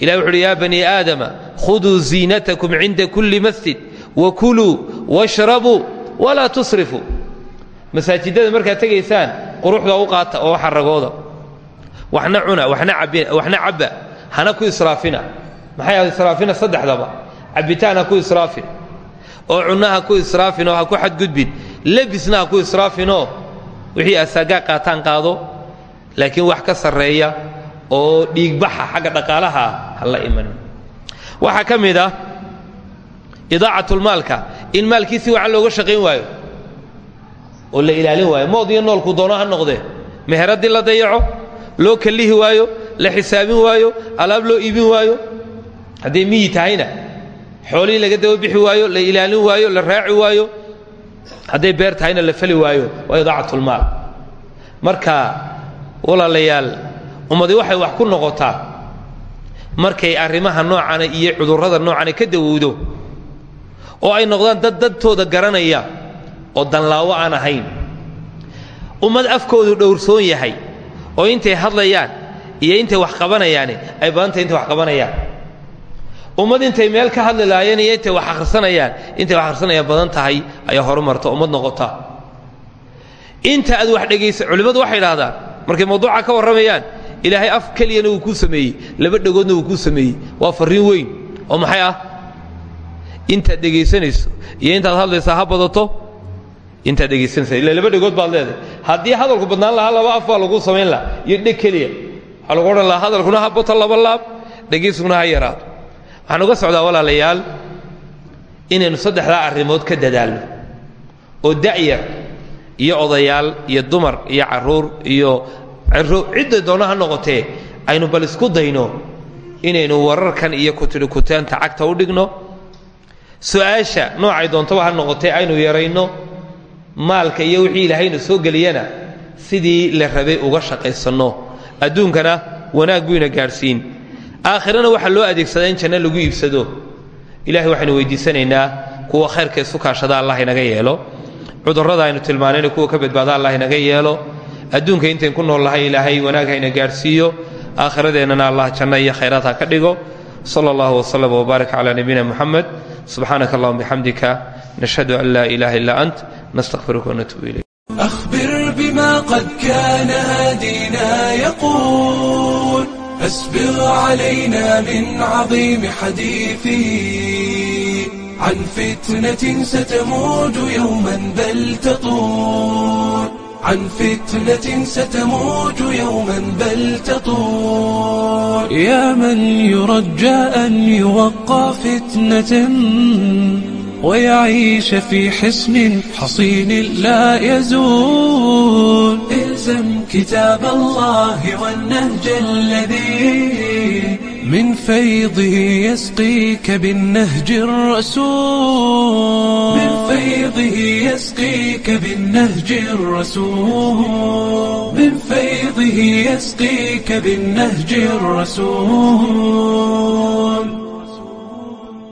Speaker 2: Ilahi wuxu yaa bani aadama khuduu ziinatakum cinda kulli masjid wakuluu washrabuu walaa tusrifuu masaajidada markaad tegaysaan quruxda u qaata oo xaragooda waxna cuna waxna cabba hana ku israafina. Maxay aad israafina? Saddexdaba. Cabbitaan ha ku israafin. Oo cunno ha ku israafin oo ha ku xadgudbin. Lebisna ha ku israafinoo wixii asaagaa qaataan qaado laakiin wax ka sarreeya oo dhiigbaxa xagga dhaqaalaha ha la iman. Waxaa ka mid ah idaacatlmaalka in maalkii si wacan looga shaqayn waayo oo la ilaalin waayo. Mood iyo noolku doono ha noqdee. Meheraddii la dayaco loo kallihi waayo la xisaabin waayo alaab loo iibin waayo hadday miyi tahayna xoolihii laga daba bixi waayo la ilaalin waayo la raaci waayo hadday beer tahayna la fali waayo waa idaacatlmaal marka walaalayaal ummadii waxay wax ku noqotaa markay arrimaha noocana iyo cudurrada noocana ka dawowdo oo ay noqdaan dad dadtooda garanaya oo danlaawo aan ahayn. Ummad afkoodu dhowrsoon yahay oo intay hadlayaan iyo intay wax qabanayaani ay badantay intay wax qabanayaan. Ummad intay meel ka hadli lahaayeen iyo intay wax akhrisanayaan intay wax akhrisanayaan badan tahay ayaa horumarta ummad noqota. Inta aad wax dhegaysa culimmadu waxay idhahdaan markay mawduuca ka warramayaan ilaahay af keliyana wuu kuu sameeyey laba dhegoodna wuu kuu sameeyey waa farriin weyn. Oo maxay ah? Intaad dhegaysanayso iyo intaad hadlaysaa ha intaad dhegaysanaysa illa laba dhegood baad leedahay haddii hadalku badnaan lahaa laba af baa laguu samayn lahaa. Iyo dheg keliya. Waxaa lagu odhan lahaa hadalkuna ha bato laba laab dhegaysuguna ha yaraado. Waxaan uga socdaa walaalayaal inaynu saddexdaa arrimood ka dadaalno. Oo da'yar iyo odayaal iyo dumar iyo carruur iyo cidda doona ha noqotee aynu bal isku dayno inaynu wararkan iyo kutidhi kutaanta cagta u dhigno. Su'aasha noocay doontaba ha noqotee aynu yarayno maalka iyo wixii ilaahayna soo geliyana sidii la rabay uga shaqaysanno. Adduunkana wanaag buyna gaadhsiin. Aakhirana waxaa loo adeegsadaa in janno lagu iibsado. Ilahay waxaynu weydiisanaynaa kuwa khayrka isu kaashada allah inaga yeelo. Cudurrada aynu tilmaanayna kuwa ka badbaada allah inaga yeelo. Adduunka intayn ku nool lahay ilaahay wanaag hayna gaadhsiiyo. Aakhiradeennana allah janno iyo khayraad ha ka dhigo. Sala allahu wasllam wbaarak calaa nabiyina muxamed subxaanaka allahuma bixamdika nashhadu an laa ilaha illa ant نستغفرك ونتوب إليك
Speaker 3: أخبر بما قد كان هادينا يقول أسبغ علينا من عظيم حديثي عن فتنة ستموج يوما بل تطول عن فتنة ستموج يوما بل تطول يا من يرجى أن يوقع فتنة ويعيش في حصن حصين لا يزول الزم كتاب الله والنهج الذي من فيضه يسقيك بالنهج الرسول من فيضه يسقيك بالنهج الرسول من فيضه يسقيك بالنهج الرسول